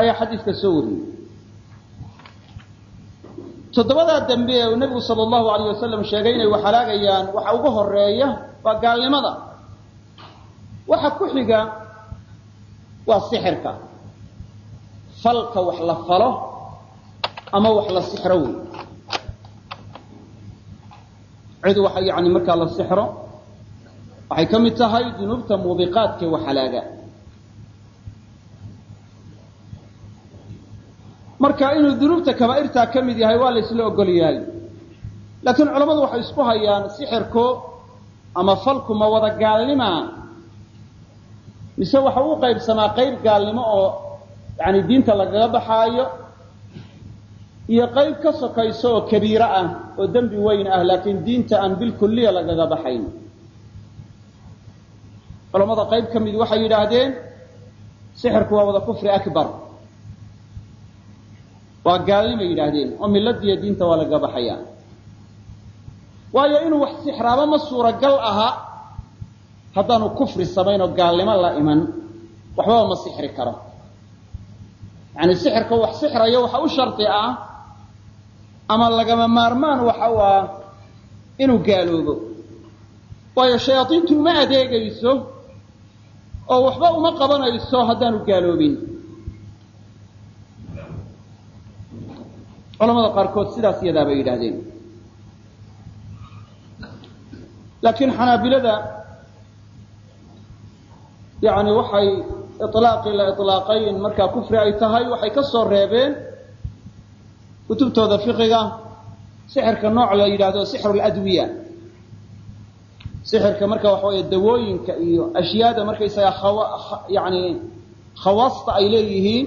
ayaa xadiiska soo wariyey toddobadaa dembi ee uu nebigu sala allahu alayh wasalam sheegay inay wax halaagayaan waxa ugu horreeya waa gaalnimada. Waxa ku xiga waa sixirka. Falka wax la falo ama wax la sixro wey cid waxa yani markaa la sixro waxay ka mid tahay dunuubta muubiqaadkee wax halaaga marka inuu dunuubta kabaa'irtaa ka mid yahay waa la ysla ogol yahay laakiin culammadu waxay isku hayaan sixirku ama falku ma wada gaalnima mise waxa u qaybsamaa qayb gaalnimo oo yani diinta lagaga baxaayo iyo qayb ka sokayso oo kabiiro ah oo dembi weyn ah laakiin diinta aan bilkulliya lagaga baxayn. Culamada qayb ka mid waxay yidhaahdeen sixirku waa wada kufri akbar waa gaalnimay yidhaahdeen oo milladiiyo diinta waa lagaga baxaya waayo inuu wax sixraabo ma suuragal aha haddaanu kufri samayn oo gaalnimo la iman waxbaba ma sixri karo. Yani sixirka wax sixrayo waxa u shardi ah ama lagama maarmaan waxa u ah inuu gaaloobo. Waayo shayaadiintu uma adeegayso oo waxba uma qabanayso haddaanu gaaloobin culamada qaarkood sidaas iyadaa bay yidhaahdeen. Laakiin xanaabilada yani waxay ilaaqii la ilaaqay markaa kufri ay tahay waxay ka soo reebeen kutubtooda fiqiga sixirka nooc la yidhahdo sixru ladwiya sixirka marka waxa weeye dawooyinka iyo ashyaada markaysaga yani khawaasta ay leeyihiin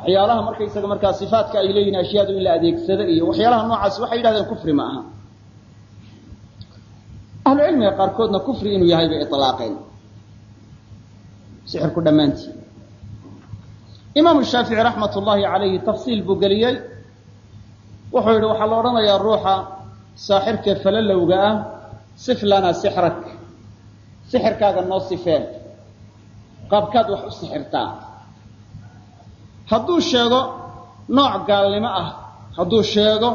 waxyaalaha markaysaga markaa sifaatka ay leeyihiin ashyaadu in la adeegsado iyo waxyaalaha noocaas waxay yidhahdeen kufri ma aha. Ahlucilmiga qaarkoodna kufri inuu yahay bay ilaaqeen sixirku dhammaantii. Imaamu shaafici raxmat ullaahi calayhi tafsiil buu geliyey. Wuxuu yidhi waxaa la odhanayaa ruuxa saaxirka falalowga ah sif lana sixrak. Sixirkaaga noo sifee qaabkaad wax u sixirtaa hadduu sheego nooc gaalnimo ah. Hadduu sheego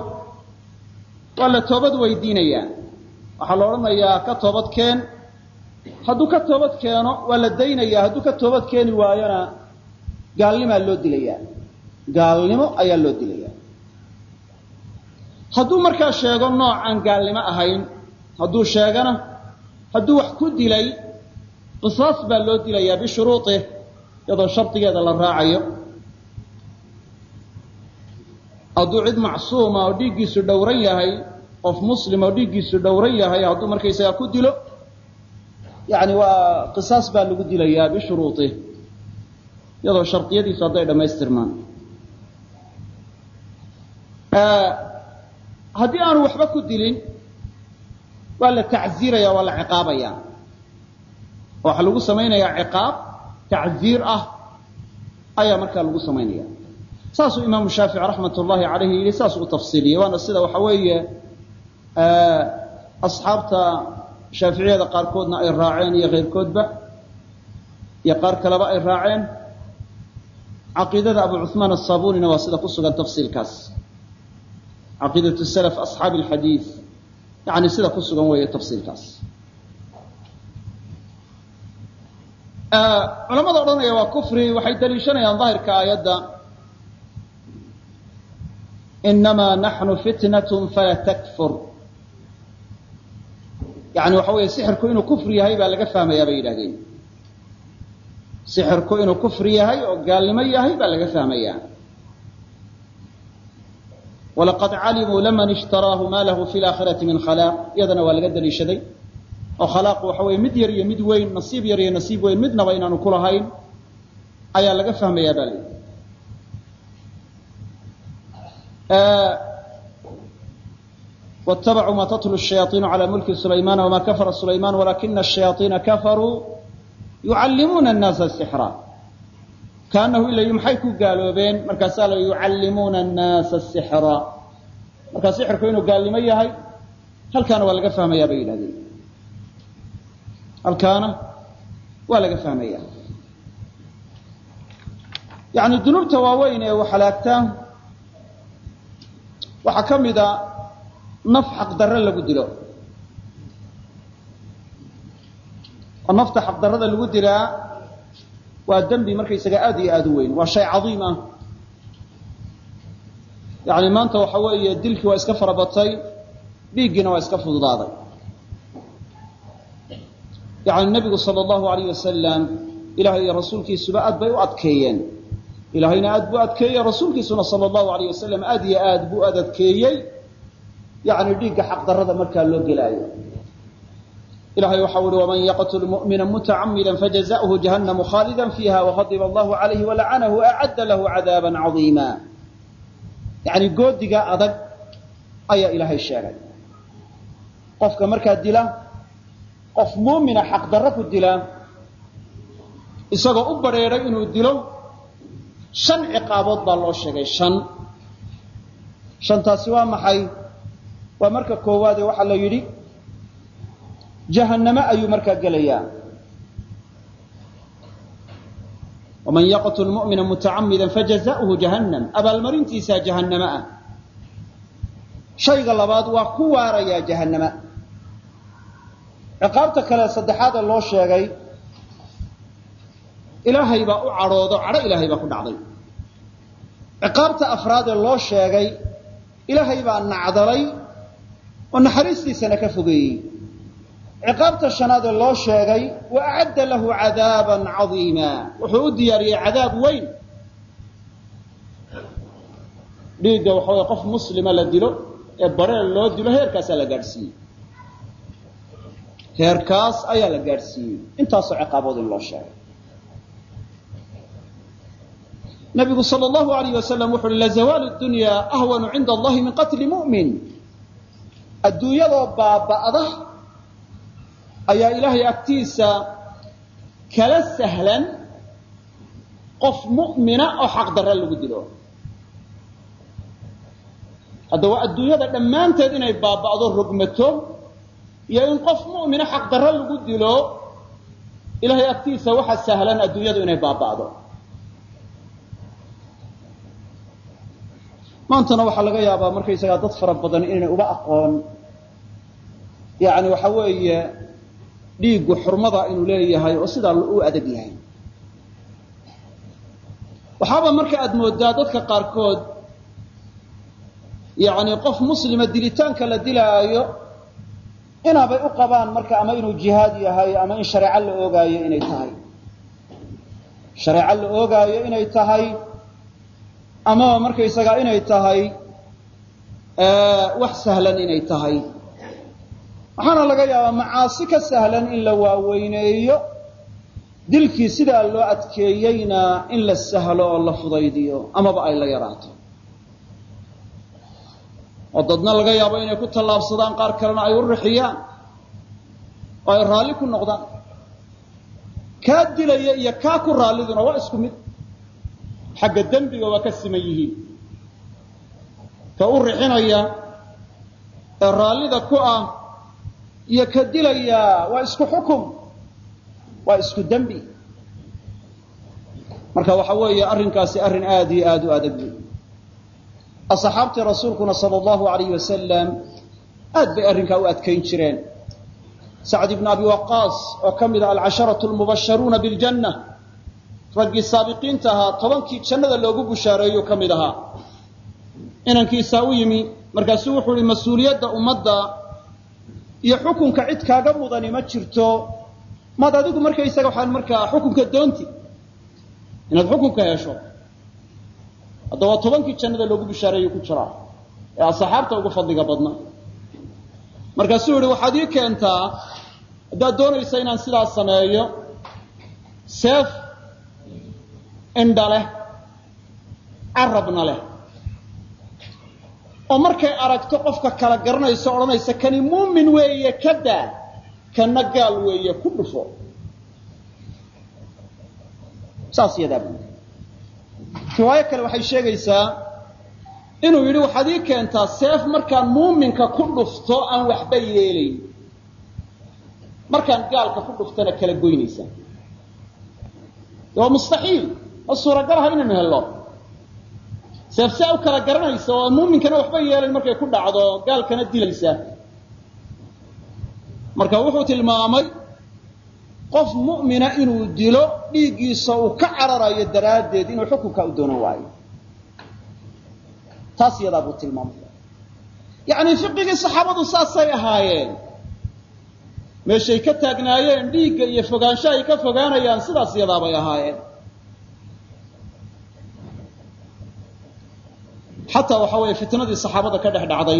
waa la toobad weydiinayaa. Waxaa la odhanayaa ka toobad keen. Hadduu ka toobad keeno waa la daynayaa. Hadduu ka toobad keeni waayona gaalnimaa loo dilayaa. Gaalnimo ayaa loo dilayaa. Hadduu markaa sheego nooc aan gaalnimo ahayn. Hadduu sheegana hadduu wax ku dilay qisaas baa loo dilayaa bishuruuطih iyadoo shardigeeda la raacayo hadduu cid macsuuma oo dhiiggiisu dhowran yahay qof muslim oo dhiiggiisu dhowran yahay hadduu markaysagaa ku dilo yani waa qisaas baa lagu dilayaa bishuruuطih iyadoo shardiyadiisu hadday dhammaystirmaan. Haddii aanu waxba ku dilin waa la tacziiraya waa la ciqaabaya waxaa lagu samaynayaa ciqaab tacziir ah ayaa markaa lagu samaynaya saasuu imaamu shaafici raxmat ullaahi calayhi yidhi saas u tafsiiliyey. Waana sida waxa weeye asxaabta shaaficiyada qaarkoodna ay raaceen iyo keyrkoodba iyo qaar kaleba ay raaceen. Caqiidada abu cuhmaan asaabuunina waa sida ku sugan tafsiilkaas. Caqiidatu salaf asxaabi alxadiid yacni sida ku sugan weeye tafsiilkaas. Culamada odhanaya waa kufri waxay daliishanayaan daahirka aayadda inama naxnu fitnaة fala takfur yani waxa weeye sixirku inuu kufri yahay baa laga fahmayaa bay yidhahdeen sixirku inuu kufri yahay oo gaalnimo yahay baa laga fahmayaa walaqad calimuu laman ishtaraahu ma lahu fi laakhirati min khalaaq iyadana waa laga daliishaday oo khalaaqu waxa weeye mid yar iyo mid weyn nasiib yar iyo nasiib weyn midnaba inaanu ku ayaa laga fahmayaa baa layidhi wtabacuu ma tatlu shayaaطiinu calaa mulki sulaymaana wama kafara sulaymaan walakina shayaaiina kafaruu yucallimuuna annaasa sixra. Kaanahu in maxay ku gaaloobeen markaasaa la yucallimuuna annaasa sixra. Marka sixirku inuu gaalnimo yahay halkaana waa laga fahmayaa bay yidhahdeen. Halkaana waa laga fahmaya yani dunuubta waaweyn ee waxalaagta waxaa ka mida naf xaqdarre lagu dilo. Oo nafta xaqdarrada lagu dilaa waa dembi markaysaga aad iyo aad u weyn waa shay cadiim ah. Yani maanta waxa weeye dilkii waa iska farabatay dhiiggiina waa iska fududaaday. Yani nebigu sala allahu alayh wasalam ilahay iyo rasuulkiisuba aad bay u adkeeyeen ilaahayna aad buu adkeeyey rasuulkiisuna sala allahu alayh wasalam aad iyo aad buu ad adkeeyey. Yani dhiigga xaqdarrada markaa loo gelaayo. Ilahay waxau uhi waman yaqtul mu'mina mutacamida fajaza'hu jahannamu khaalida fiiha waqadiba allahu calayhi walacanahu acadda lahu cadaaba cadiima. Yani goodiga adag ayaa ilaahay sheegay. Qofka markaa dila qof muumina xaqdarro ku dila isagoo u badrheeray inuu dilo shan ciqaabood baa loo sheegay shan. Shantaasi waa maxay? Waa marka koowaade waxaa la yidhi jahanname ayuu markaa gelayaa. Waman yaqtul mu'mina mutacamida fajaza'uhu jahannam. Abaalmarintiisaa jahanname ah. Shayga labaad waa ku waarayaa jahannama. Ciqaabta kale saddexaad ee loo sheegay ilaahay baa u cadhoodo cadho ilaahay baa ku dhacday. Ciqaabta afraad loo sheegay ilaahay baa nacdalay oo naxariistiisana ka fogeeyey. Ciqaabta shanaad ee loo sheegay wa acadda lahu cadaaban cadiima. Wuxuu u diyaariyey cadaab weyn. Dhiigga waxa way qof muslima la dilo ee bareel loo dilo heerkaasaa la gaadhsiiyey. Heerkaas ayaa la gaadhsiiyey. Intaasoo ciqaabood in loo sheegay nabigu sal llahu alayh wasalam wuxu uhi lazawaalu dunya ahwanu cinda allahi min qatli mu'min. Adduunyadoo baaba'da ayaa ilaahay agtiisa kala sahlan qof mu'mina oo xaqdarra lagu dilo. Hadda adduunyada dhammaanteed inay baaba'do rogmato iyo in qof mu'mina xaqdarra lagu dilo ilahay agtiisa waxa sahlan adduunyadu inay baaba'do maantana waxaa laga yaabaa markaysagaa dad fara badan inay uba aqoon. Yani waxa weeye dhiiggu xurmada inuu leeyahay oo sidaa u adag yahay. Waxaaba marka aad moodaa dadka qaarkood yani qof muslima dilitaanka la dilaayo inaabay u qabaan marka ama inuu jihaad yahay ama in shareeco la oogaayo inay tahay. Shareeco la oogaayo inay tahay amaba markaysagaa inay tahay wax sahlan inay tahay. Waxaana laga yaabaa macaasi ka sahlan in la waaweyneeyo dilkii sidaa loo adkeeyeyna in la sahlo oo la fudaydiyo amaba ay la yaraato. Oo dadna laga yaabo inay ku tallaabsadaan qaar kalena ay u rixiyaan oo ay raalli ku noqdaan. Kaa dilaya iyo kaa ku raalliduna waa isku mid xagga dembiga waa ka siman yihiin. Ka u rixinaya ee raallida ku ah iyo ka dilaya waa isku xukum waa isku dembi. Marka waxa weeye arrinkaasi arrin aada iyo aada u adag wey asxaabtii rasuulkuna sala allahu alayh wasalam aad bay arrinkaa u adkayn jireen. Sacd ibn abi waqaas oo ka mid ah alcasharatu lmubasharuuna biljanna raggii saabiqiinta ahaa tobankii jannada loogu bushaareeyu ka mid ahaa. Inankiisaa u yimi markaasuu wuxuu ihi mas'uuliyadda ummadda iyo xukunka cid kaaga mudani ma jirto. Maad adigu markaysaga waxaan markaa xukunka doonti. Inaad xukunka hesho. Hadda waa tobankii jannada loogu bishaareeyu ku jiraa ee asxaabta ugu fadliga badna markaasuu yihi waxaad ii keentaa haddaad doonaysa inaan sidaas sameeyo seef indha leh carabna leh. Oo markay aragto qofka kala garanayso odhanaysa kani muumin weeye ka daa kana gaal weeye ku dhufo. Saas yadaa bu riwaayo kale waxay sheegaysaa inuu yidhi waxaad ii keentaa seef markaan muuminka ku dhufto aan waxba yeelayn. Markaan gaalka ku dhuftana kala goynaysa waa mustaxiil ma suuragal aha inaynu hello seef saa u kala garanaysa oo muuminkana waxba yeelayn markay ku dhacdo gaalkana dilaysa. Marka wuxuu tilmaamay qof mu'mina inuu dilo dhiiggiisa uu ka cararayo daraaddeed inuu xukunka u doonan waayo. Taas yadaa buu tilmaamay. Yacni fiqigii saxaabadu saasay ahaayeen. Meeshay ka taagnaayeen dhiigga iyo fogaansho ay ka fogaanayaan sidaas yadaabay ahaayeen xataa waxa weeye fitnadii saxaabada ka dhex dhacday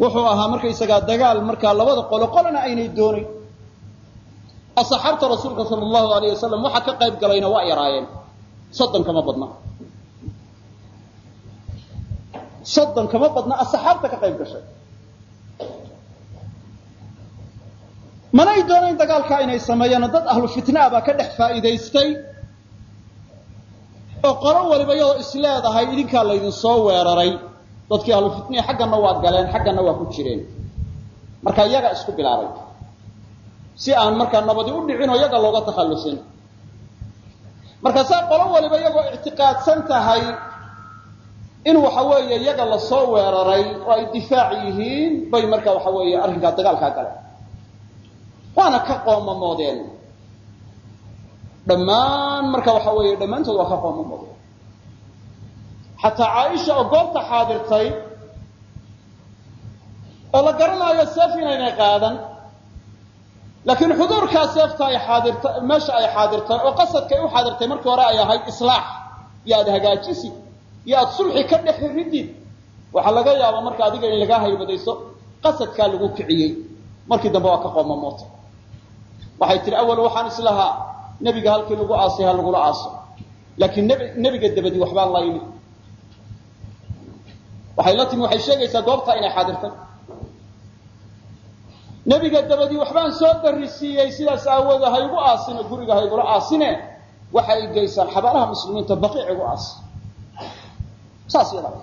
wuxuu ahaa markaysagaa dagaal markaa labada qolo qolana aynay doonayn asxaabta rasuulka sala allahu alayh wasalam waxa ka qayb galayna waa yaraayeen. Soddon kama badna. Soddon kama badna asxaabta ka qayb gashay. Manay doonayn dagaalka inay sameeyaan dad ahlu fitnaa baa ka dhex faa'iidaystay oo qolo waliba iyadoo isleedahay idinkaa laydin soo weeraray. Dadkii ahlu fitnihi xagganna waa galeen xagganna waa ku jireen. Marka iyaga isku bilaabay si aan markaa nabadi u dhicin oo iyaga looga takhallusin. Markaasaa qolo waliba iyagoo ictiqaadsan tahay in waxa weeye iyaga la soo weeraray oo ay difaac yihiin bay marka waxa weeye arrinkaa dagaalkaa galeen waana ka qoomamoodeen dhammaan marka waxa weeye dhammaantood waa ka qoomamoodeen xataa caaisha oo goobta xaadirtay oo la garanaayo seef inaynay qaadan laakiin xuduurkaa seefta ay xaadirta meesha ay xaadirtay oo qasadkay u xaadirtay markii hore ay ahayd islaax. Iyo aada aada sulxi ka dhex ridid. Waxaa laga yaabaa marka adiga in lagaa haybadayso qasadkaa lagu kiciyey. Markii dambe waa ka qoomamoota waxay tihi awal waxaan islahaa nebiga halkii lagu aasay ha lagula aaso. Laakiin nebiga dabadii waxbaan layni waxay la timi waxay sheegaysaa goobtaa inay xaadirtay nebiga dabadii waxbaan soo darisiiyey sidaas aawoode ha igu aasine guriga ha igula aasine. Waxay geysaan xabaalaha muslimiinta baqiic igu aasi saas tahay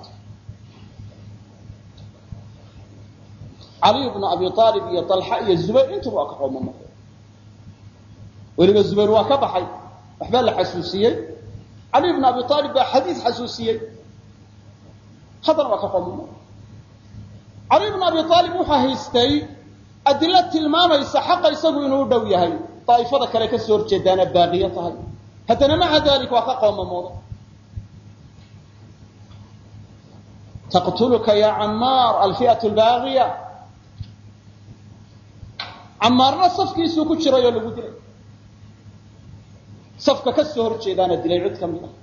caliy bnu abi aalib iyo dalxa iyo zubayr intuba waa ka qoomamaqeen weliba zubayr waa ka baxay. Waxbaa la xasuusiyey. Caliy bnu abi aalib baa xadiis xasuusiyey. Haddana waa ka qoomamaqeen caliy bnu abi aalib wuxuu haystay adilo tilmaamaysa xaqa isagu inuu u dhow yahay. Daa'ifada kale ka soo horjeedaana baaqiyo tahay. Haddana maca dalik waa ka qoomamooda. Taqtuluka ya camaar alfi'atu albaaqiya. Camaarna safkiisuu ku jiray oo lagu dilay safka ka soo horjeedaana dilay cid ka mid ah.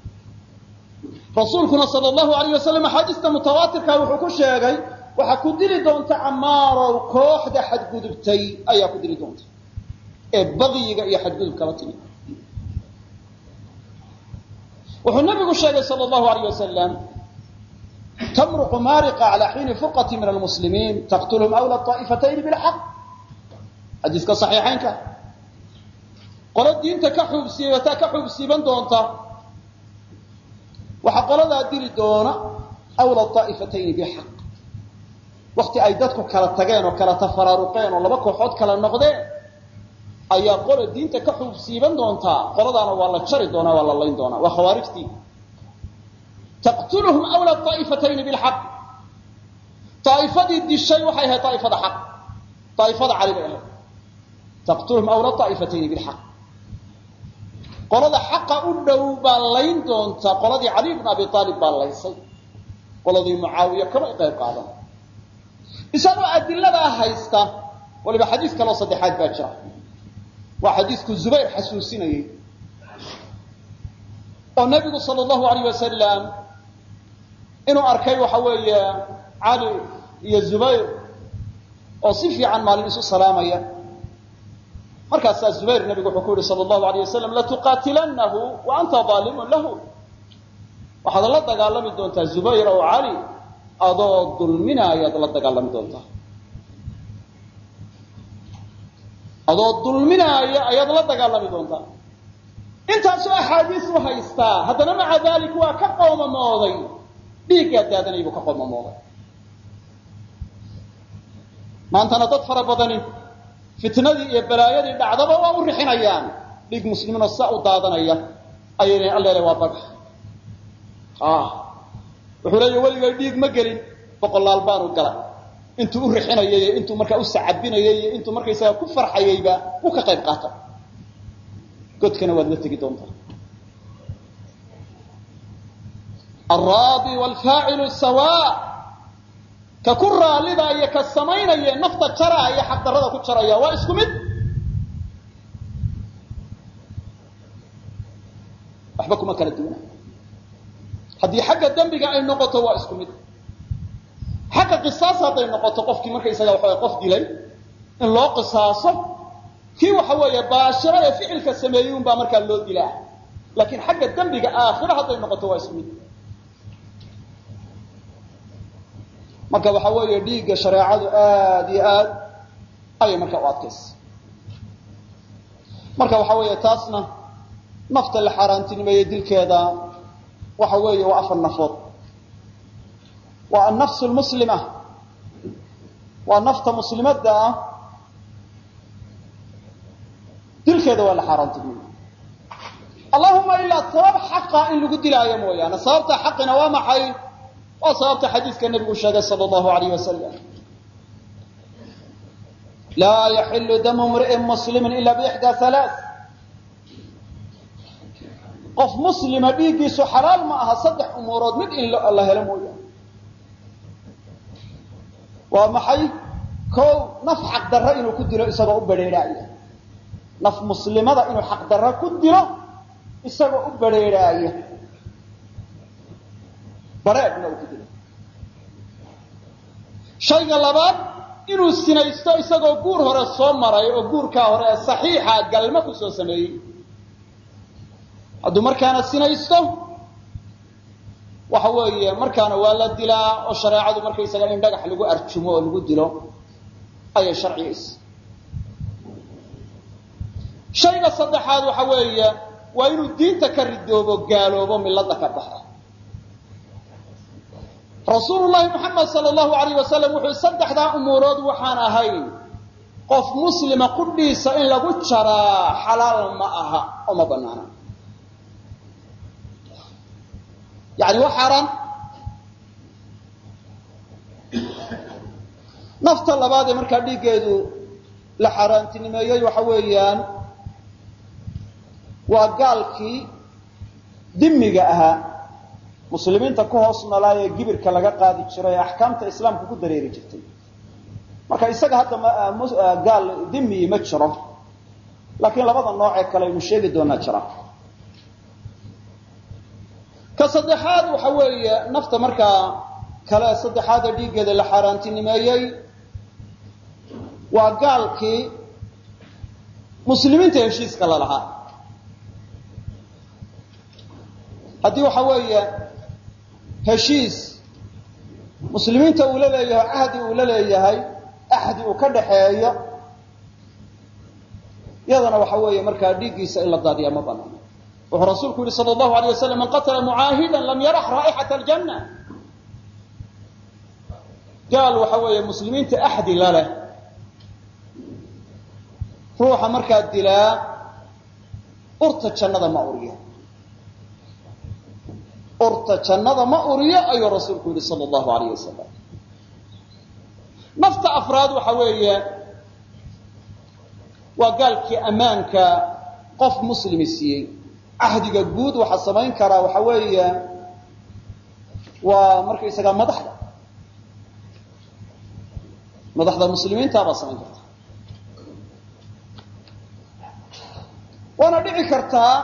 Rasuulkuna sala allahu alayh wasalam axaadiista mutawaatirka wuxuu ku sheegay waxaa ku dili doonta camaarow kooxda xadgudubtay ayaa ku dili doonta ee baqyiga iyo xadgudubkala timi. Wuxuu nabigu sheegay sal allahu alayh wasalam tamruqu maariqa cala xiini furqati min almuslimiin taqtulhum awla aa'ifatayni bilxaq xadiiska saxiixaynka qolo diinta ka xuubsiibataa ka xuubsiiban doonta. Waxaa qoladaa dili doona awla aa'ifatayni bilxaq. Wakti ay dadku kala tageen oo kala tafaraaruqeen oo laba kooxood kala noqdeen ayaa qola diinta ka xuubsiiban doontaa qoladaana waa la jari doonaa waa la layn doonaa waa khawaarijtii taqtuluhum awla aa'ifatayni bilxaq. Aa'ifadii dishay waxay ahayd aaifada xaq. Aaifada cali bay ahayd. Taqtuluhum awla aa'ifatayni bilxaq qolada xaqa u dhow baa layn doonta. Qoladii cali bn abi aalib baa laysay. Qoladii mucaawiya kamay qayb qaadan. Isagoo adiladaa haysta waliba xadiis kaloo saddexaad baa jira. Waa xadiisku zubayr xasuusinayey oo nabigu sal allahu alayh wasalam inuu arkay waxa weeye cali iyo zubayr oo si fiican maalin isu salaamaya markaasaa zubayr nabigu wuxuu ku yihi sal allahu alayh wasalam latuqaatilanahu wa anta aalimun lahu. Waxaad la dagaalami doontaa zubayr ow cali adoo dulminaayaad la dagaalami doontaa. Adoo dulminaaya ayaad la dagaalami doontaa. Intaasoo axaadiis haystaa haddana maca dalik waa ka qoomamooday dhiiggaa daadanay ka qoomamooday maantana dad fara badani fitnadii iyo balaayadii dhacdaba waa u rixinayaan dhiig muslimiinoo saa u daadanaya. Ayay lehin allele waa bagax wuxuu leeya weligay dhiig ma gelin. Boqolaal baanu galay intuu u rixinayay iyo intuu markaa u sacabinayay iyo intuu markaysaga ku farxayayba u ka qayb qaata godkana waad la tegi doontaa. Alraadi waalfaacilu sawa ka ku raallida iyo ka samaynaya nafta jaraa iyo ku jaraya. Waa isku mid? Waxba kuma kala duwana. Haddii xagga dembiga ay noqoto waa isku mid. Xagga qisaas hadday noqoto qofkii markaysaga waxa qof dilay in loo qisaaso kii waxa weeye baashiro ee ficilka sameeyey un baa markaa loo dilaa. Laakiin xagga dembiga aakhiro hadday noqoto waa isku mid marka waxa weeye dhiigga shareecadu aad iyo aad ayay markaa u adkaysa. Marka waxa weeye taasna nafta la xaaraantinimeeye dilkeeda waxa weeye waa afar nafood. Waa annafsu lmuslima waa nafta muslimadda ah dilkeeda waa la xaaraantinimeeye allahuma ilaa sabab xaqa in lagu dilaayo mooyaane. Sababta xaqina waa maxay waa sababta xadiidka nebigu sheegay sala allahu alayh wasalam laa yaxilu damu mri'in muslimin ila biixdaa halaa qof muslima dhiiggiisu xalaal ma aha saddex umuurood mid in la helo mooyaane waa maxay? Kow naf xaqdarro inuu ku dilo isagoo u bedheedhaaya naf muslimada inuu xaqdarro ku dilo isagoo u bedheedhaaya bareedna uu ku dilo shayga labaad inuu sinaysto isagoo guur hore soo maray oo guurkaa hore ee saxiixa galma ku soo sameeyey. Hadduu markaana sinaysto waxa weeye markaana waa la dilaa oo shareecadu markaysaga in dhagax lagu arjumo oo lagu dilo ayay sharciyaysa shayga saddexaad waxa weeye waa inuu diinta ka ridoobo gaaloobo milada ka baxa rasuulu llahi muxamed sala allahu alayh wasalam wuxuu saddexdaa umuurood waxaan ahayn qof muslima qudhiisa in lagu jaraa xalaal ma aha oo ma banaana yani waa xaaraan. Nafta labaad ee markaa dhiiggeedu la xaaraantinimeeyey waxa weeyaan waa gaalkii dimiga ahaa muslimiinta ku hoos noolaa ee gibirka laga qaadi jiray axkaamta islaamka ku dareeri jirtay. Marka isaga hadda gaal dimi ma jiro. Laakiin labada noocee kale aynu sheegi doonaa jira. Ka saddexaad waxa weeye nafta markaa kale saddexaad ee dhiiggeeda la xaaraantinimeeyey waa gaalkii muslimiinta heshiiska la lahaa. Haddii waxa weeye heshiis. Muslimiinta uu la leeyahay cahdi uu la leeyahay axdi uu ka dhaxeeyo iyadana waxa weeye markaa dhiiggiisa in la daadiya ma banaano wuxuu rasuulku yihi sal allahu alay waslam man qatala mucaahidan lam yarax raa'ixata aljanna. Gaal waxa weeye muslimiinta axdi la leh. Ruuxa markaa dilaa urta jannada ma uriyo urta jannada ma uriyo ayuu rasuulku yihi sal allahu alayh wasalam nafta afraad waxa weeye waa gaalkii ammaanka qof muslimi siiyey. Cahdiga guud waxaa samayn karaa waxa weeye waa markaysagaa madaxda. Madaxda muslimiintaabaa samayn karta. Waana dhici kartaa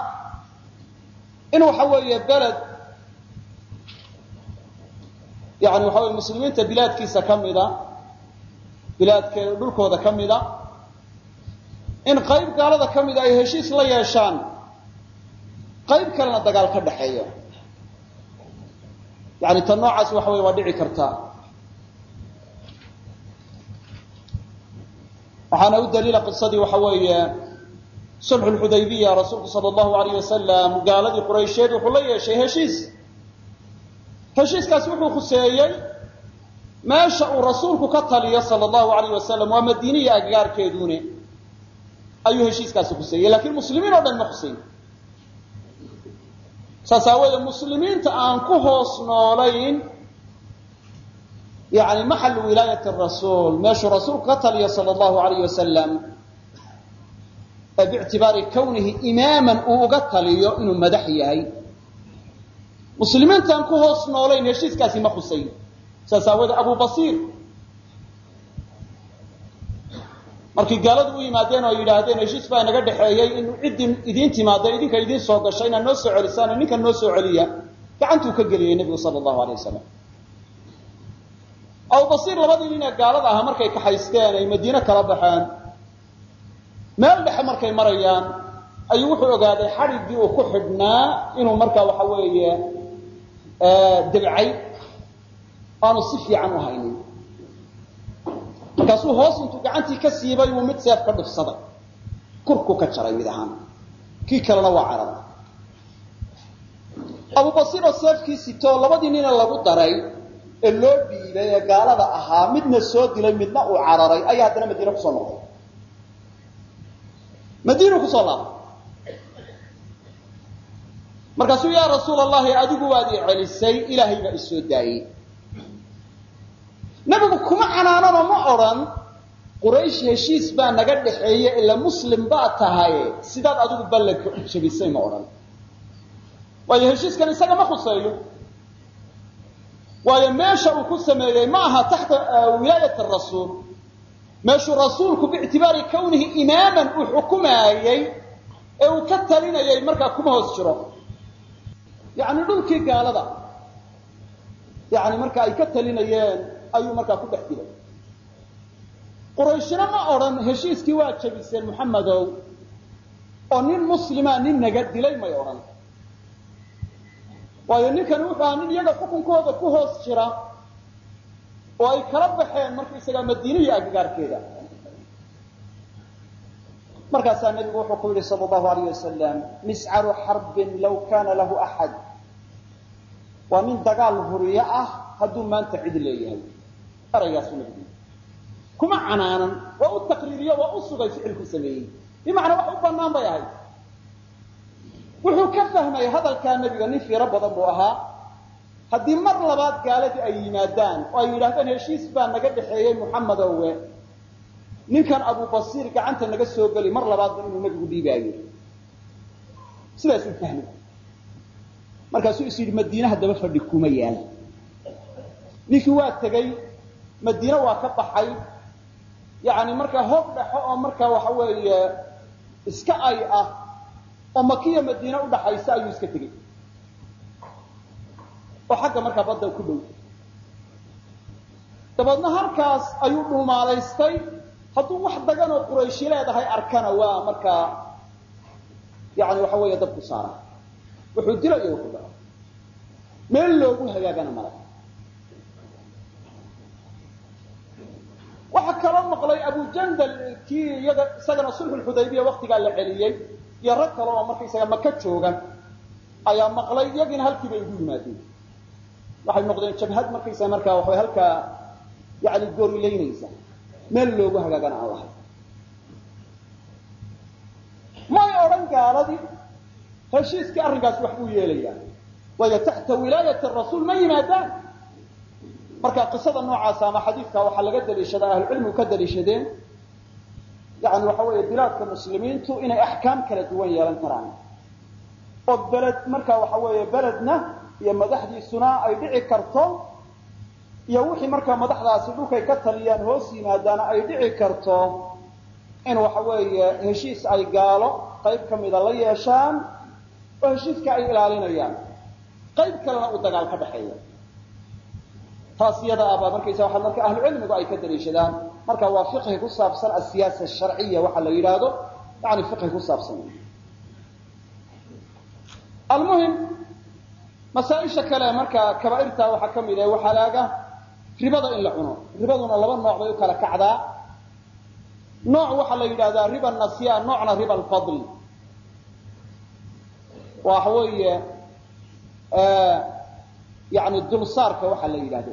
in waxa weeye beled yani waxa weye muslimiinta bilaadkiisa ka mida bilaadke dhulkooda ka mida in qayb gaalada ka mida ay heshiis la yeeshaan qayb kalena dagaal ka dhaxeeyo yani tan noocaas waxa weye waa dhici kartaa. Waxaana u daliila qisadii waxa weeye sulxu lxudaybiya rasuulku sala allahu alayh wasalam gaaladii quraysheed wuxuu la yeeshay heshiis heshiiskaasi wuxuu khuseeyey meesha uu rasuulku ka taliyo sala allahu alayh wasalam waa madiiniya agagaarkeedune ayuu heshiiskaasi khuseeyey lakiin muslimiin oo dhan ma khuseyn saas aaweede muslimiinta aan ku hoos noolayn yani maxalu wilaayati rasuul meeshuu rasuulku ka taliyo sala allahu alayh wasalam ee biictibaari kawnihi imaaman uu uga taliyo inuu madax yahay muslimiintaan ku hoos noolayn heshiiskaasi ma khusayn saas aawoodee abu basiir markii gaaladu u yimaadeen oo yidhaahdeen heshiis baa inaga dhexeeyey in ciddii idiin timaada idinka idiin soo gashay inaad noo soo celisaan ninka noo soo celiya gacantuu ka geliyey nebigu sala allahu alay wasalam abu basiir labadii nin ee gaalada ahaa markay kaxaysteen ay madiine kala baxeen. Meel dhexe markay marayaan ayuu wuxuu ogaaday xadhiggii uu ku xidhnaa inuu markaa waxa weeye debcay aanu si fiican u haynin. Markaasuu hoos intuu gacantii ka siibay uu mid seef ka dhufsaday. Kurku ka jaray mid ahaan. Kii kalena waa cararay abu basiir oo seefkii sitoo labadii nina lagu daray ee loo dhiibay ee gaalada ahaa midna soo dilay midna uu cararay ayaa haddana madiine ku soo noqday. Madiinu ku soo laabay markaasuu yaa rasuul allahi adigu waad i celisay ilaahay baa isoo daayey. Nebigu kuma canaanano ma odhan quraysh heshiis baa naga dhaxeeye ila muslim baa tahaye sidaad adigu ballanka u jebisay ma odhan. Waayo heshiiskan isaga ma khuseeyo waayo meesha uu ku sameeyey ma aha taxta wilaayat rasuul. Meeshuu rasuulku biictibaari kawnihi imaaman uu xukumaayey ee uu ka talinayay markaa kuma hoos jiro yacni dhulkii gaalada. Yani marka ay ka talinayeen ayuu markaa ku dhex dilay. Qurayshina ma odhan heshiiskii waa jebiseen muxamedow oo nin muslima nin naga dilay may odhan. Waayo ninkani wuxuu ahaa nin iyaga xukunkooda ku hoos jira. Oo ay kala baxeen markaisagaa madiina iyo agagaarkeeda. Markaasaa nebigu wuxuu ku yidhi sal allahu alayh wasalam miscaru xarbin law kana lahu axad waa nin dagaal huriyo ah hadduu maanta cid leeyahay. Eraygaasu nebigu kuma canaanan waa u taqriiriyo waa u sugay ficilku sameeyey. Bimacnaa wax u banaan bay ahayd. Wuxuu ka fahmay hadalkaa nebiga nin fiiro badan buu ahaa. Haddii mar labaad gaaladii ay yimaadaan oo ay yidhahdaan heshiis baa naga dhexeeyey muxamedowe ninkan abubasiir gacanta naga soo geli mar labaadba inuu nebigu dhiibaayo. Sidaasuu fahmay markaasuu is yidhi madiine haddaba fadhi kuma yaal. Ninkii waa tegey madiine waa ka baxay. Yani markaa hoob dhexo oo markaa waxa weeye iska ay ah oo makiya madiine udhaxaysa ayuu iska tegey oo xagga markaa badda ku dhow. Dabeedna halkaas ayuu dhuumaalaystay hadduu wax dagan oo qurayshi leedahay arkana waa markaa yani waxa weeye dab ku saara wuxuu dilo iyo wuxuu dalo. Meel loogu hagaagana male waxaa kaloo maqlay abujandal kii iyaga isagana sulxulxudaybiya waktigaa la celiyey iyo rag kale oo markaysaga maka jooga ayaa maqlay iyagiina halkiiba igu yimaadeen. Waxay noqdeen jabhad markaysaga markaa waxay halkaa yani gorilaynaysa meel loogu hagaagana aan may odhan gaaladii heshiiskii arrinkaas wax buu yeelayaa. Waayo taxta wilaayati rasuul ma yimaadaan? Marka qisada noocaasa ama xadiidka waxaa laga daliishadaa ahlucilmigu ka daliishadeen yani waxa weeye bilaadka muslimiintu inay axkaam kala duwan yeelan karaan. Oo beled marka waxa weeye beledna iyo madaxdiisuna ay dhici karto iyo wixii markaa madaxdaasi dhulkay ka taliyaan hoos yimaadaana ay dhici karto in waxa weeye heshiis ay gaalo qayb ka mida la yeeshaan oo heshiiska ay ilaalinayaan. Qayb kalena uu dagaal ka dhaxeeya taas abaa markaysa waa marka ahlu cilmigu ay ka daliishadaan marka waa fiqhi ku saabsan asiyaasa sharciya waxa la yidhaahdo yani fiqhi ku saabsan. Almuhim masaaisha kale marka kabaairta waxaa ka mid ah waxalaaga ribada in la cuno. Ribaduna laba nooc bay u kala kacdaa. Nooc waxaa la yidhahdaa riba nasya noocna riba alfadl waxa weeye yani dulsaarka waxaa la yidhahdo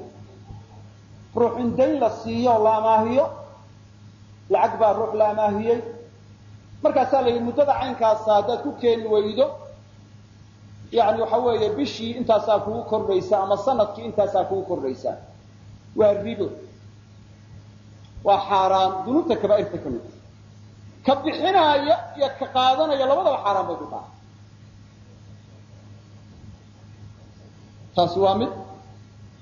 ruux in dayn la siiyo la amaahiyo lacag baa ruux la amaahiyey. Markaasaa la yidhi muddada caynkaasa haddaad ku keeni weydo yani waxa weeye bishii intaasaa kugu kordhaysa ama sannadkii intaasaa kugu kordhaysa waa ribo. Waa xaaraan. Dunuubta kabaairta ka mid ka bixinaaya iyo ka qaadanaya labadaba xaaraan bay ku tahay taasi waa mid.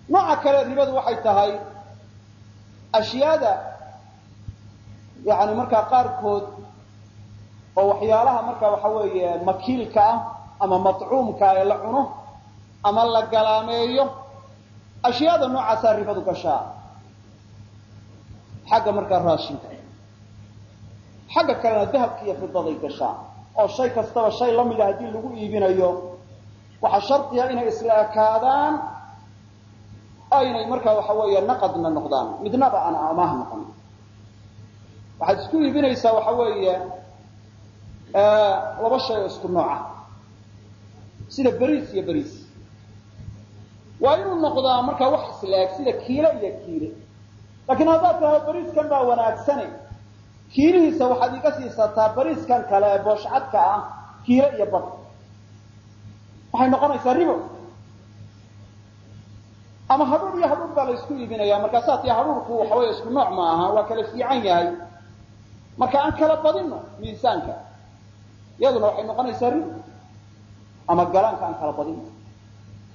Nooca kale ribadu waxay tahay ashyaada yani markaa qaarkood oo waxyaalaha marka waxa weeye makiilka ah ama matcuumka ee la cuno ama la galaameeyo ashyaada noocaasaa ribadu gashaa. Xagga markaa raashinka xagga kalena dahabka iyo fidaday gashaa. Oo shay kastaba shay lamida haddii lagu iibinayo waxaa shardiga inay isla ekaadaan aynay markaa waxa weeye naqadna noqdaan. Midnaba aan amaah noqon. Waxaad isku iibinaysaa waxa weeye laba shay oo isku nooca. Sida beriis iyo beriis waa inuu noqdaa markaa wax isla eg sida kiile iyo kiile laakiin haddaad tahay beriiskan baa wanaagsane. Kiilihiisa waxaad iga siisataa beriiskan kale ee booshcadka ah kiile iyo bad waxay noqonaysaa ribo ama hadhuur iyo hadhuur baa la isku iibinaya tii hadhuurku waxawey isku nooc ma aha waa kala fiican yahay. Marka aan kala badino miisaanka iyaduna waxay noqonaysaa ri ama galaanka aan kala badino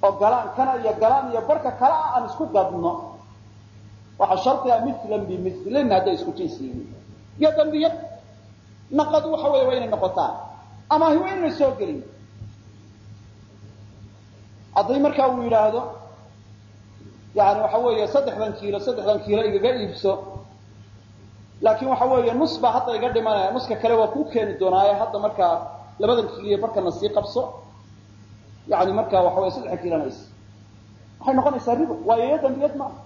oo galaan kana iyo galaan iyo barka kale ah aan isku gadno waxa shardiga milan bimilin hadday isku jins yihiin. Iyo dambiyad naqadu waxa wey waa inay noqotaan ama hi waa inay soo gelin hadday markaa uu yidhaahdo yani waxa weeye saddexdan kiilo saddexdan kiilo igaga iibso laakiin waxa weeye nus baa hadda iga dhimanaya nuska kale waa kuu keeni doonaaye hadda markaa labadan kiilo iyo barkana sii qabso. Yani markaa waxa wey saddexa kiilanays waxay noqonaysaa ribo waayo iyo dambiyad maaha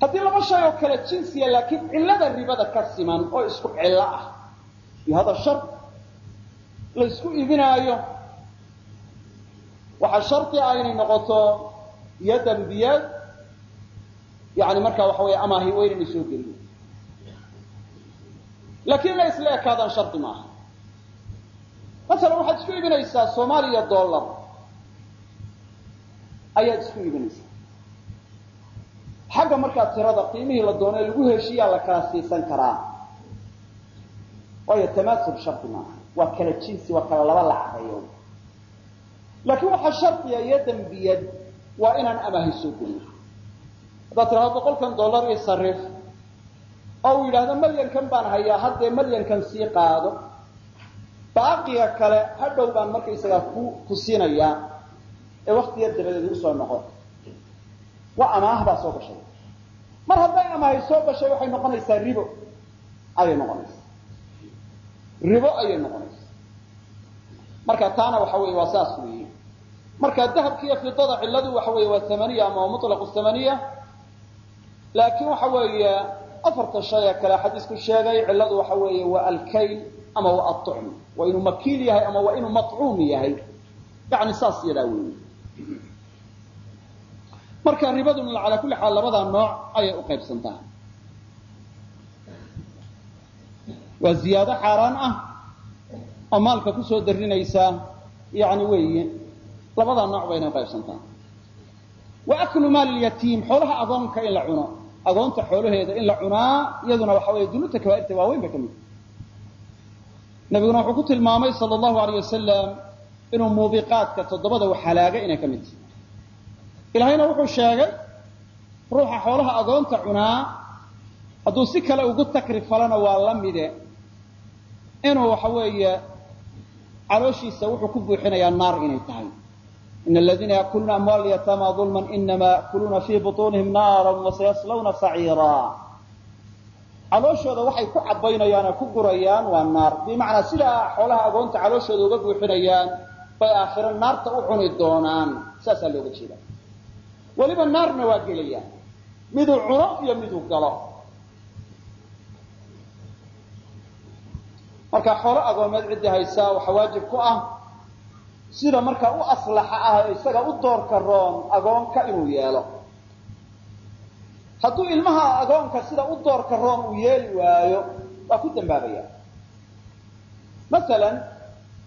haddii laba shay oo kale jinsiya laakiin cillada ribada ka siman oo isku cillo ah iyo hada shar la iibinaayo waxaa shardi ah inay noqoto iyo dambiyad yani markaa waxa wey amaahi waa inayna soo gelin laakiin inay isla ekaadaan shardi maaha. Masalan waxaad isku iibinaysaa soomaaliya dollar. Ayaad isku iibinaysaa. Xagga markaa tirada qiimihii la doonay lagu heshiiyaa la kala siisan karaa. Waayo tamaasul shardi maaha. Waa kala jinsi waa kala laba lacabayo laakiin waxaa shardiya iyo dambiyad waa inaan amaahi soo gelin haddaad tidhahdo boqolkan dollar io sarif oo uu yidhaahdo malyankan baan hayaa haddee malyankan sii qaado baaqiga kale hadhow baan markaysagaa ku ku siinayaa ee waktiya dabadeed igu soo noqon. Waa amaah baa soo gashay. Mar hadday amaahi soo gashay waxay noqonaysaa ribo. Ayay noqonaysaa. Ribo ayay noqonaysaa. Marka taana waxa weeye waa saas weeye marka dahabka iyo fidada cilladu waxa weeye waa thamaniya ama waa mutlaqu thamaniya laakiin waxa weeye afarta shay ee kale xadiisku sheegay cilladu waxa weeye waa alkayl ama waa aطucm waa inuu makiil yahay ama waa inuu maطcuum yahay. Yani saas yadaa weeye. Marka ribaduna calaa kulli xaal labadaa nooc ayay u qaybsantaa. Waa ziyaado xaaraan ah oo maalka ku soo darinaysaa yani weeye labadaa nooc bayna qaybsantaa. wa aklu maal yatiim xoolaha agoonka in la cuno. Agoonta xoolaheeda in la cunaa iyaduna waxa weeye dunuubta kabaairta waaweyn bay ka mid nabiguna wuxuu ku tilmaamay sal allahu alayh wasalam inuu muubiqaadka toddobada wax halaaga inay ka mid tahay. Ilaahayna wuxuu sheegay ruuxa xoolaha agoonta cunaa hadduu si kale ugu takri falana waa la mide. Inuu waxa weeye calooshiisa wuxuu ku buuxinayaa naar inay tahay in aladiina yakuluna amwaal yatama ulman inama yakuluuna fii buطuunihim naara wasayaslawna saciira calooshooda waxay ku cabaynayaan ku gurayaan waa naar bimacnaa sidaa xoolaha agoonta calooshooda uga buuxinayaan bay aakhiro naarta u cuni doonaan saasaa looga jeeda weliba naarna waa gelayaan miduu cuno iyo miduu galo marka xoolo agoomeed ciddii haysaa waxaa waajib ku ah sida markaa u aslaxa ah isaga u doorka roon agoonka inuu yeelo. Hadduu ilmaha agoonka sida u doorka roon uu yeeli waayo waa ku dambaabaya. Masalan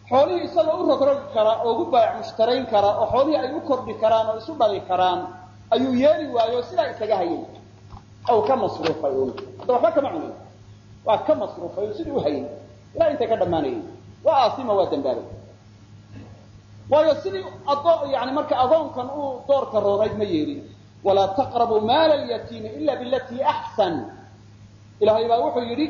xoolihii isagoo u rogrogi kara oo ugu baayac mushtarayn kara oo xoolihii ay u kordhi karaan oo isu dhali karaan ayuu yeeli waayo sidaa isaga hayay. Ou ka masruufay un hadda waxba kama cunin. Waa ka masruufay un sidii u hayay. Ilaa intay ka dhammaanayay waa aasima waa dambaabay waayo sidii yani marka agoonkan uu doorka roonayd ma yeelin. Walaa taqrabuu maala lyatiimi ila bilatii axsan ilaahay baa wuxuu yidhi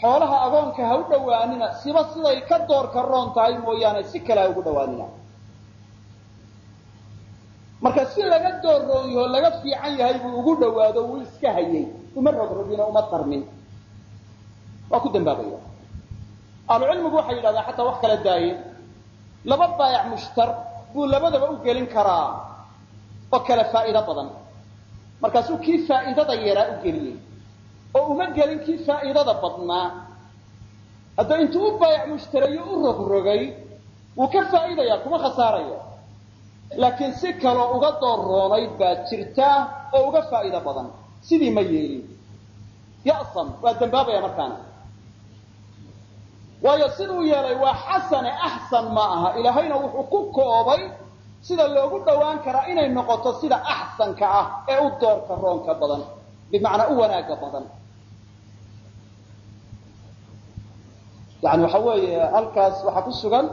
xoolaha agoonka ha u dhowaanina siba siday ka doorka roon tahay mooyaane si kale ha ugu dhowaanina. Marka si laga door laga fiican yahay buu ugu dhowaado wuu iska hayay. Uma rogrogino uma tarmin. Waa ku dambaabaya. Ahlucilmigu waxay yidhahdaan xataa wax kala daaye laba baayac mushtar buu labadaba u gelin karaa oo kale faa'iido badan. Markaasuu kii faa'iidada yaraa u geliyey. Oo uma gelin kii faa'iidada badnaa hadda intuu u baayac mushtarayo u rogrogay wuu ka faa'iidaya kuma khasaaraya laakiin si kaloo uga door roonayd baa jirta oo uga faa'iido badan. Sidii ma yeelin. Ya'sam waa dambaabaya markaana waayo siduu yeelay waa xasane axsan ma aha. Ilaahayna wuxuu ku koobay sida loogu dhowaan karaa inay noqoto sida axsanka ah ee u doorka roonka badan bimacnaa u wanaaga badan. Yani waxa weeye halkaas waxaa ku sugan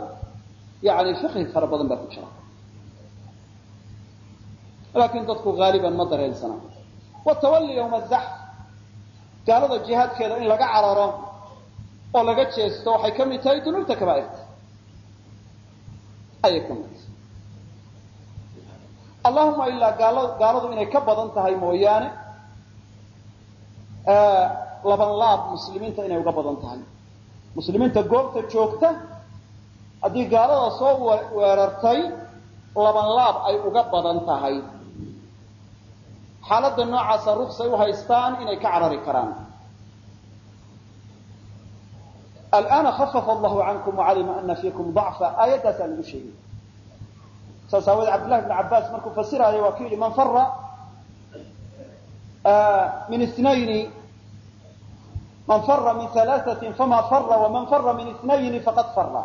yani fiqhi fara badan baa ku jira. Laakiin dadku haaliban ma dareensana. Watawalli yawma zaxf gaalada jihaadkeeda in laga cararo oo laga jeesto waxay ka mid tahay dunuubta kabaairta. Ayay ka mid allahuma ilaa gaala gaaladu inay ka badan tahay mooyaane laban laab muslimiinta inay uga badan tahay. Muslimiinta goobta joogta haddii gaalada soo weerartay laban laab ay uga badan tahay. Xaaladda noocaasa ruksay u haystaan inay ka carari karaan alana khafafa allahu cankum wacalima ana fiikum dacfa aayaddaasaa lagu sheegay saas aawoodee cabdillahi bn cabbaas markuu fasiraayo waa ku yidhi man fara min inayni man fara min alaaثatin fama fara waman fara min inayni faqad fara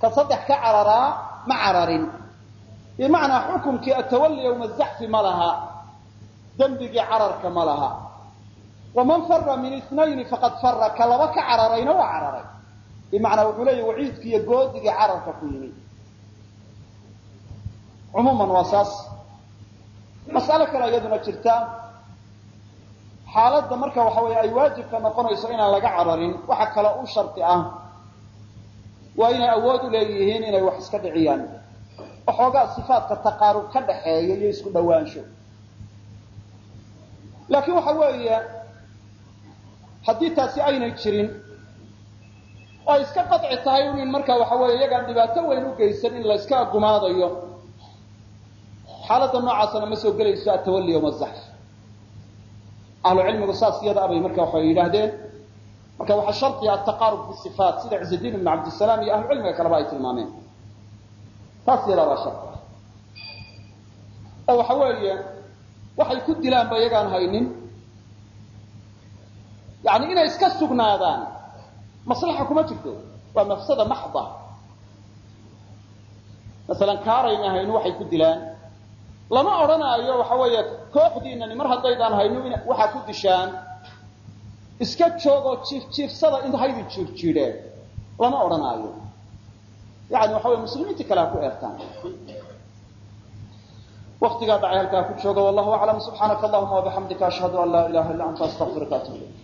ka saddex ka cararaa ma cararin bimacnaa xukumkii atawalli yowma zaxfi ma laha dembigii cararka ma laha waman fara min inayni faqad fara ka laba ka cararayna waa cararay. Bimacnaa wuxuu leeya waciidkii iyo goodigii cararka ku yimi. Cumuuman waa saas. Mas'alo kale iyaduna jirta. Xaaladda marka waxa weeye ay waajibka noqonayso inaan laga cararin waxa kale u shardi ah. Waa inay awood u leeyihiin inay wax iska dhiciyaan. Waxoogaa sifaadka taqaarub ka dhaxeeya iyo isku dhowaansho laakiin waxa weeye haddii taasi aynay jirin ay iska qadci tahay un in marka waxa weeye iyagaan dhibaato weyn u geysan in layska agumaadayo xaaladda noocaasna ma soo gelayso atawalli yowma zaxf ahlu cilmigu saas iyada abay marka waxay yidhaahdeen. Marka waxaa shardiga ataqaarub bisifaat sida cizudiin ibnu cabdisalaam iyo ahlu cilmiga kaleba ay tilmaameen. Taas iyadaa baa shardi oo waxa weeye waxay ku dilaanba iyagaan haynin yani inay iska sugnaadaan maslaxa kuma jirto waa mafsada maxda masalan kaarayna hayno waxay ku dilaan lama odhanaayo waxa weeye kooxdiinani mar haddaydaan hayno waxaa ku dishaan iska joogoo jiif jiifsada in haydi jiirjiidheen lama odhanaayo yani waxa weye muslimiintii kale ha ku eertaan waktigaa dhacay halkaa ku jooga wallahu aclam subxaanaka allahuma wabixamdika ashhadu an laa ilaha illa anta astaqfiruka atub ilayk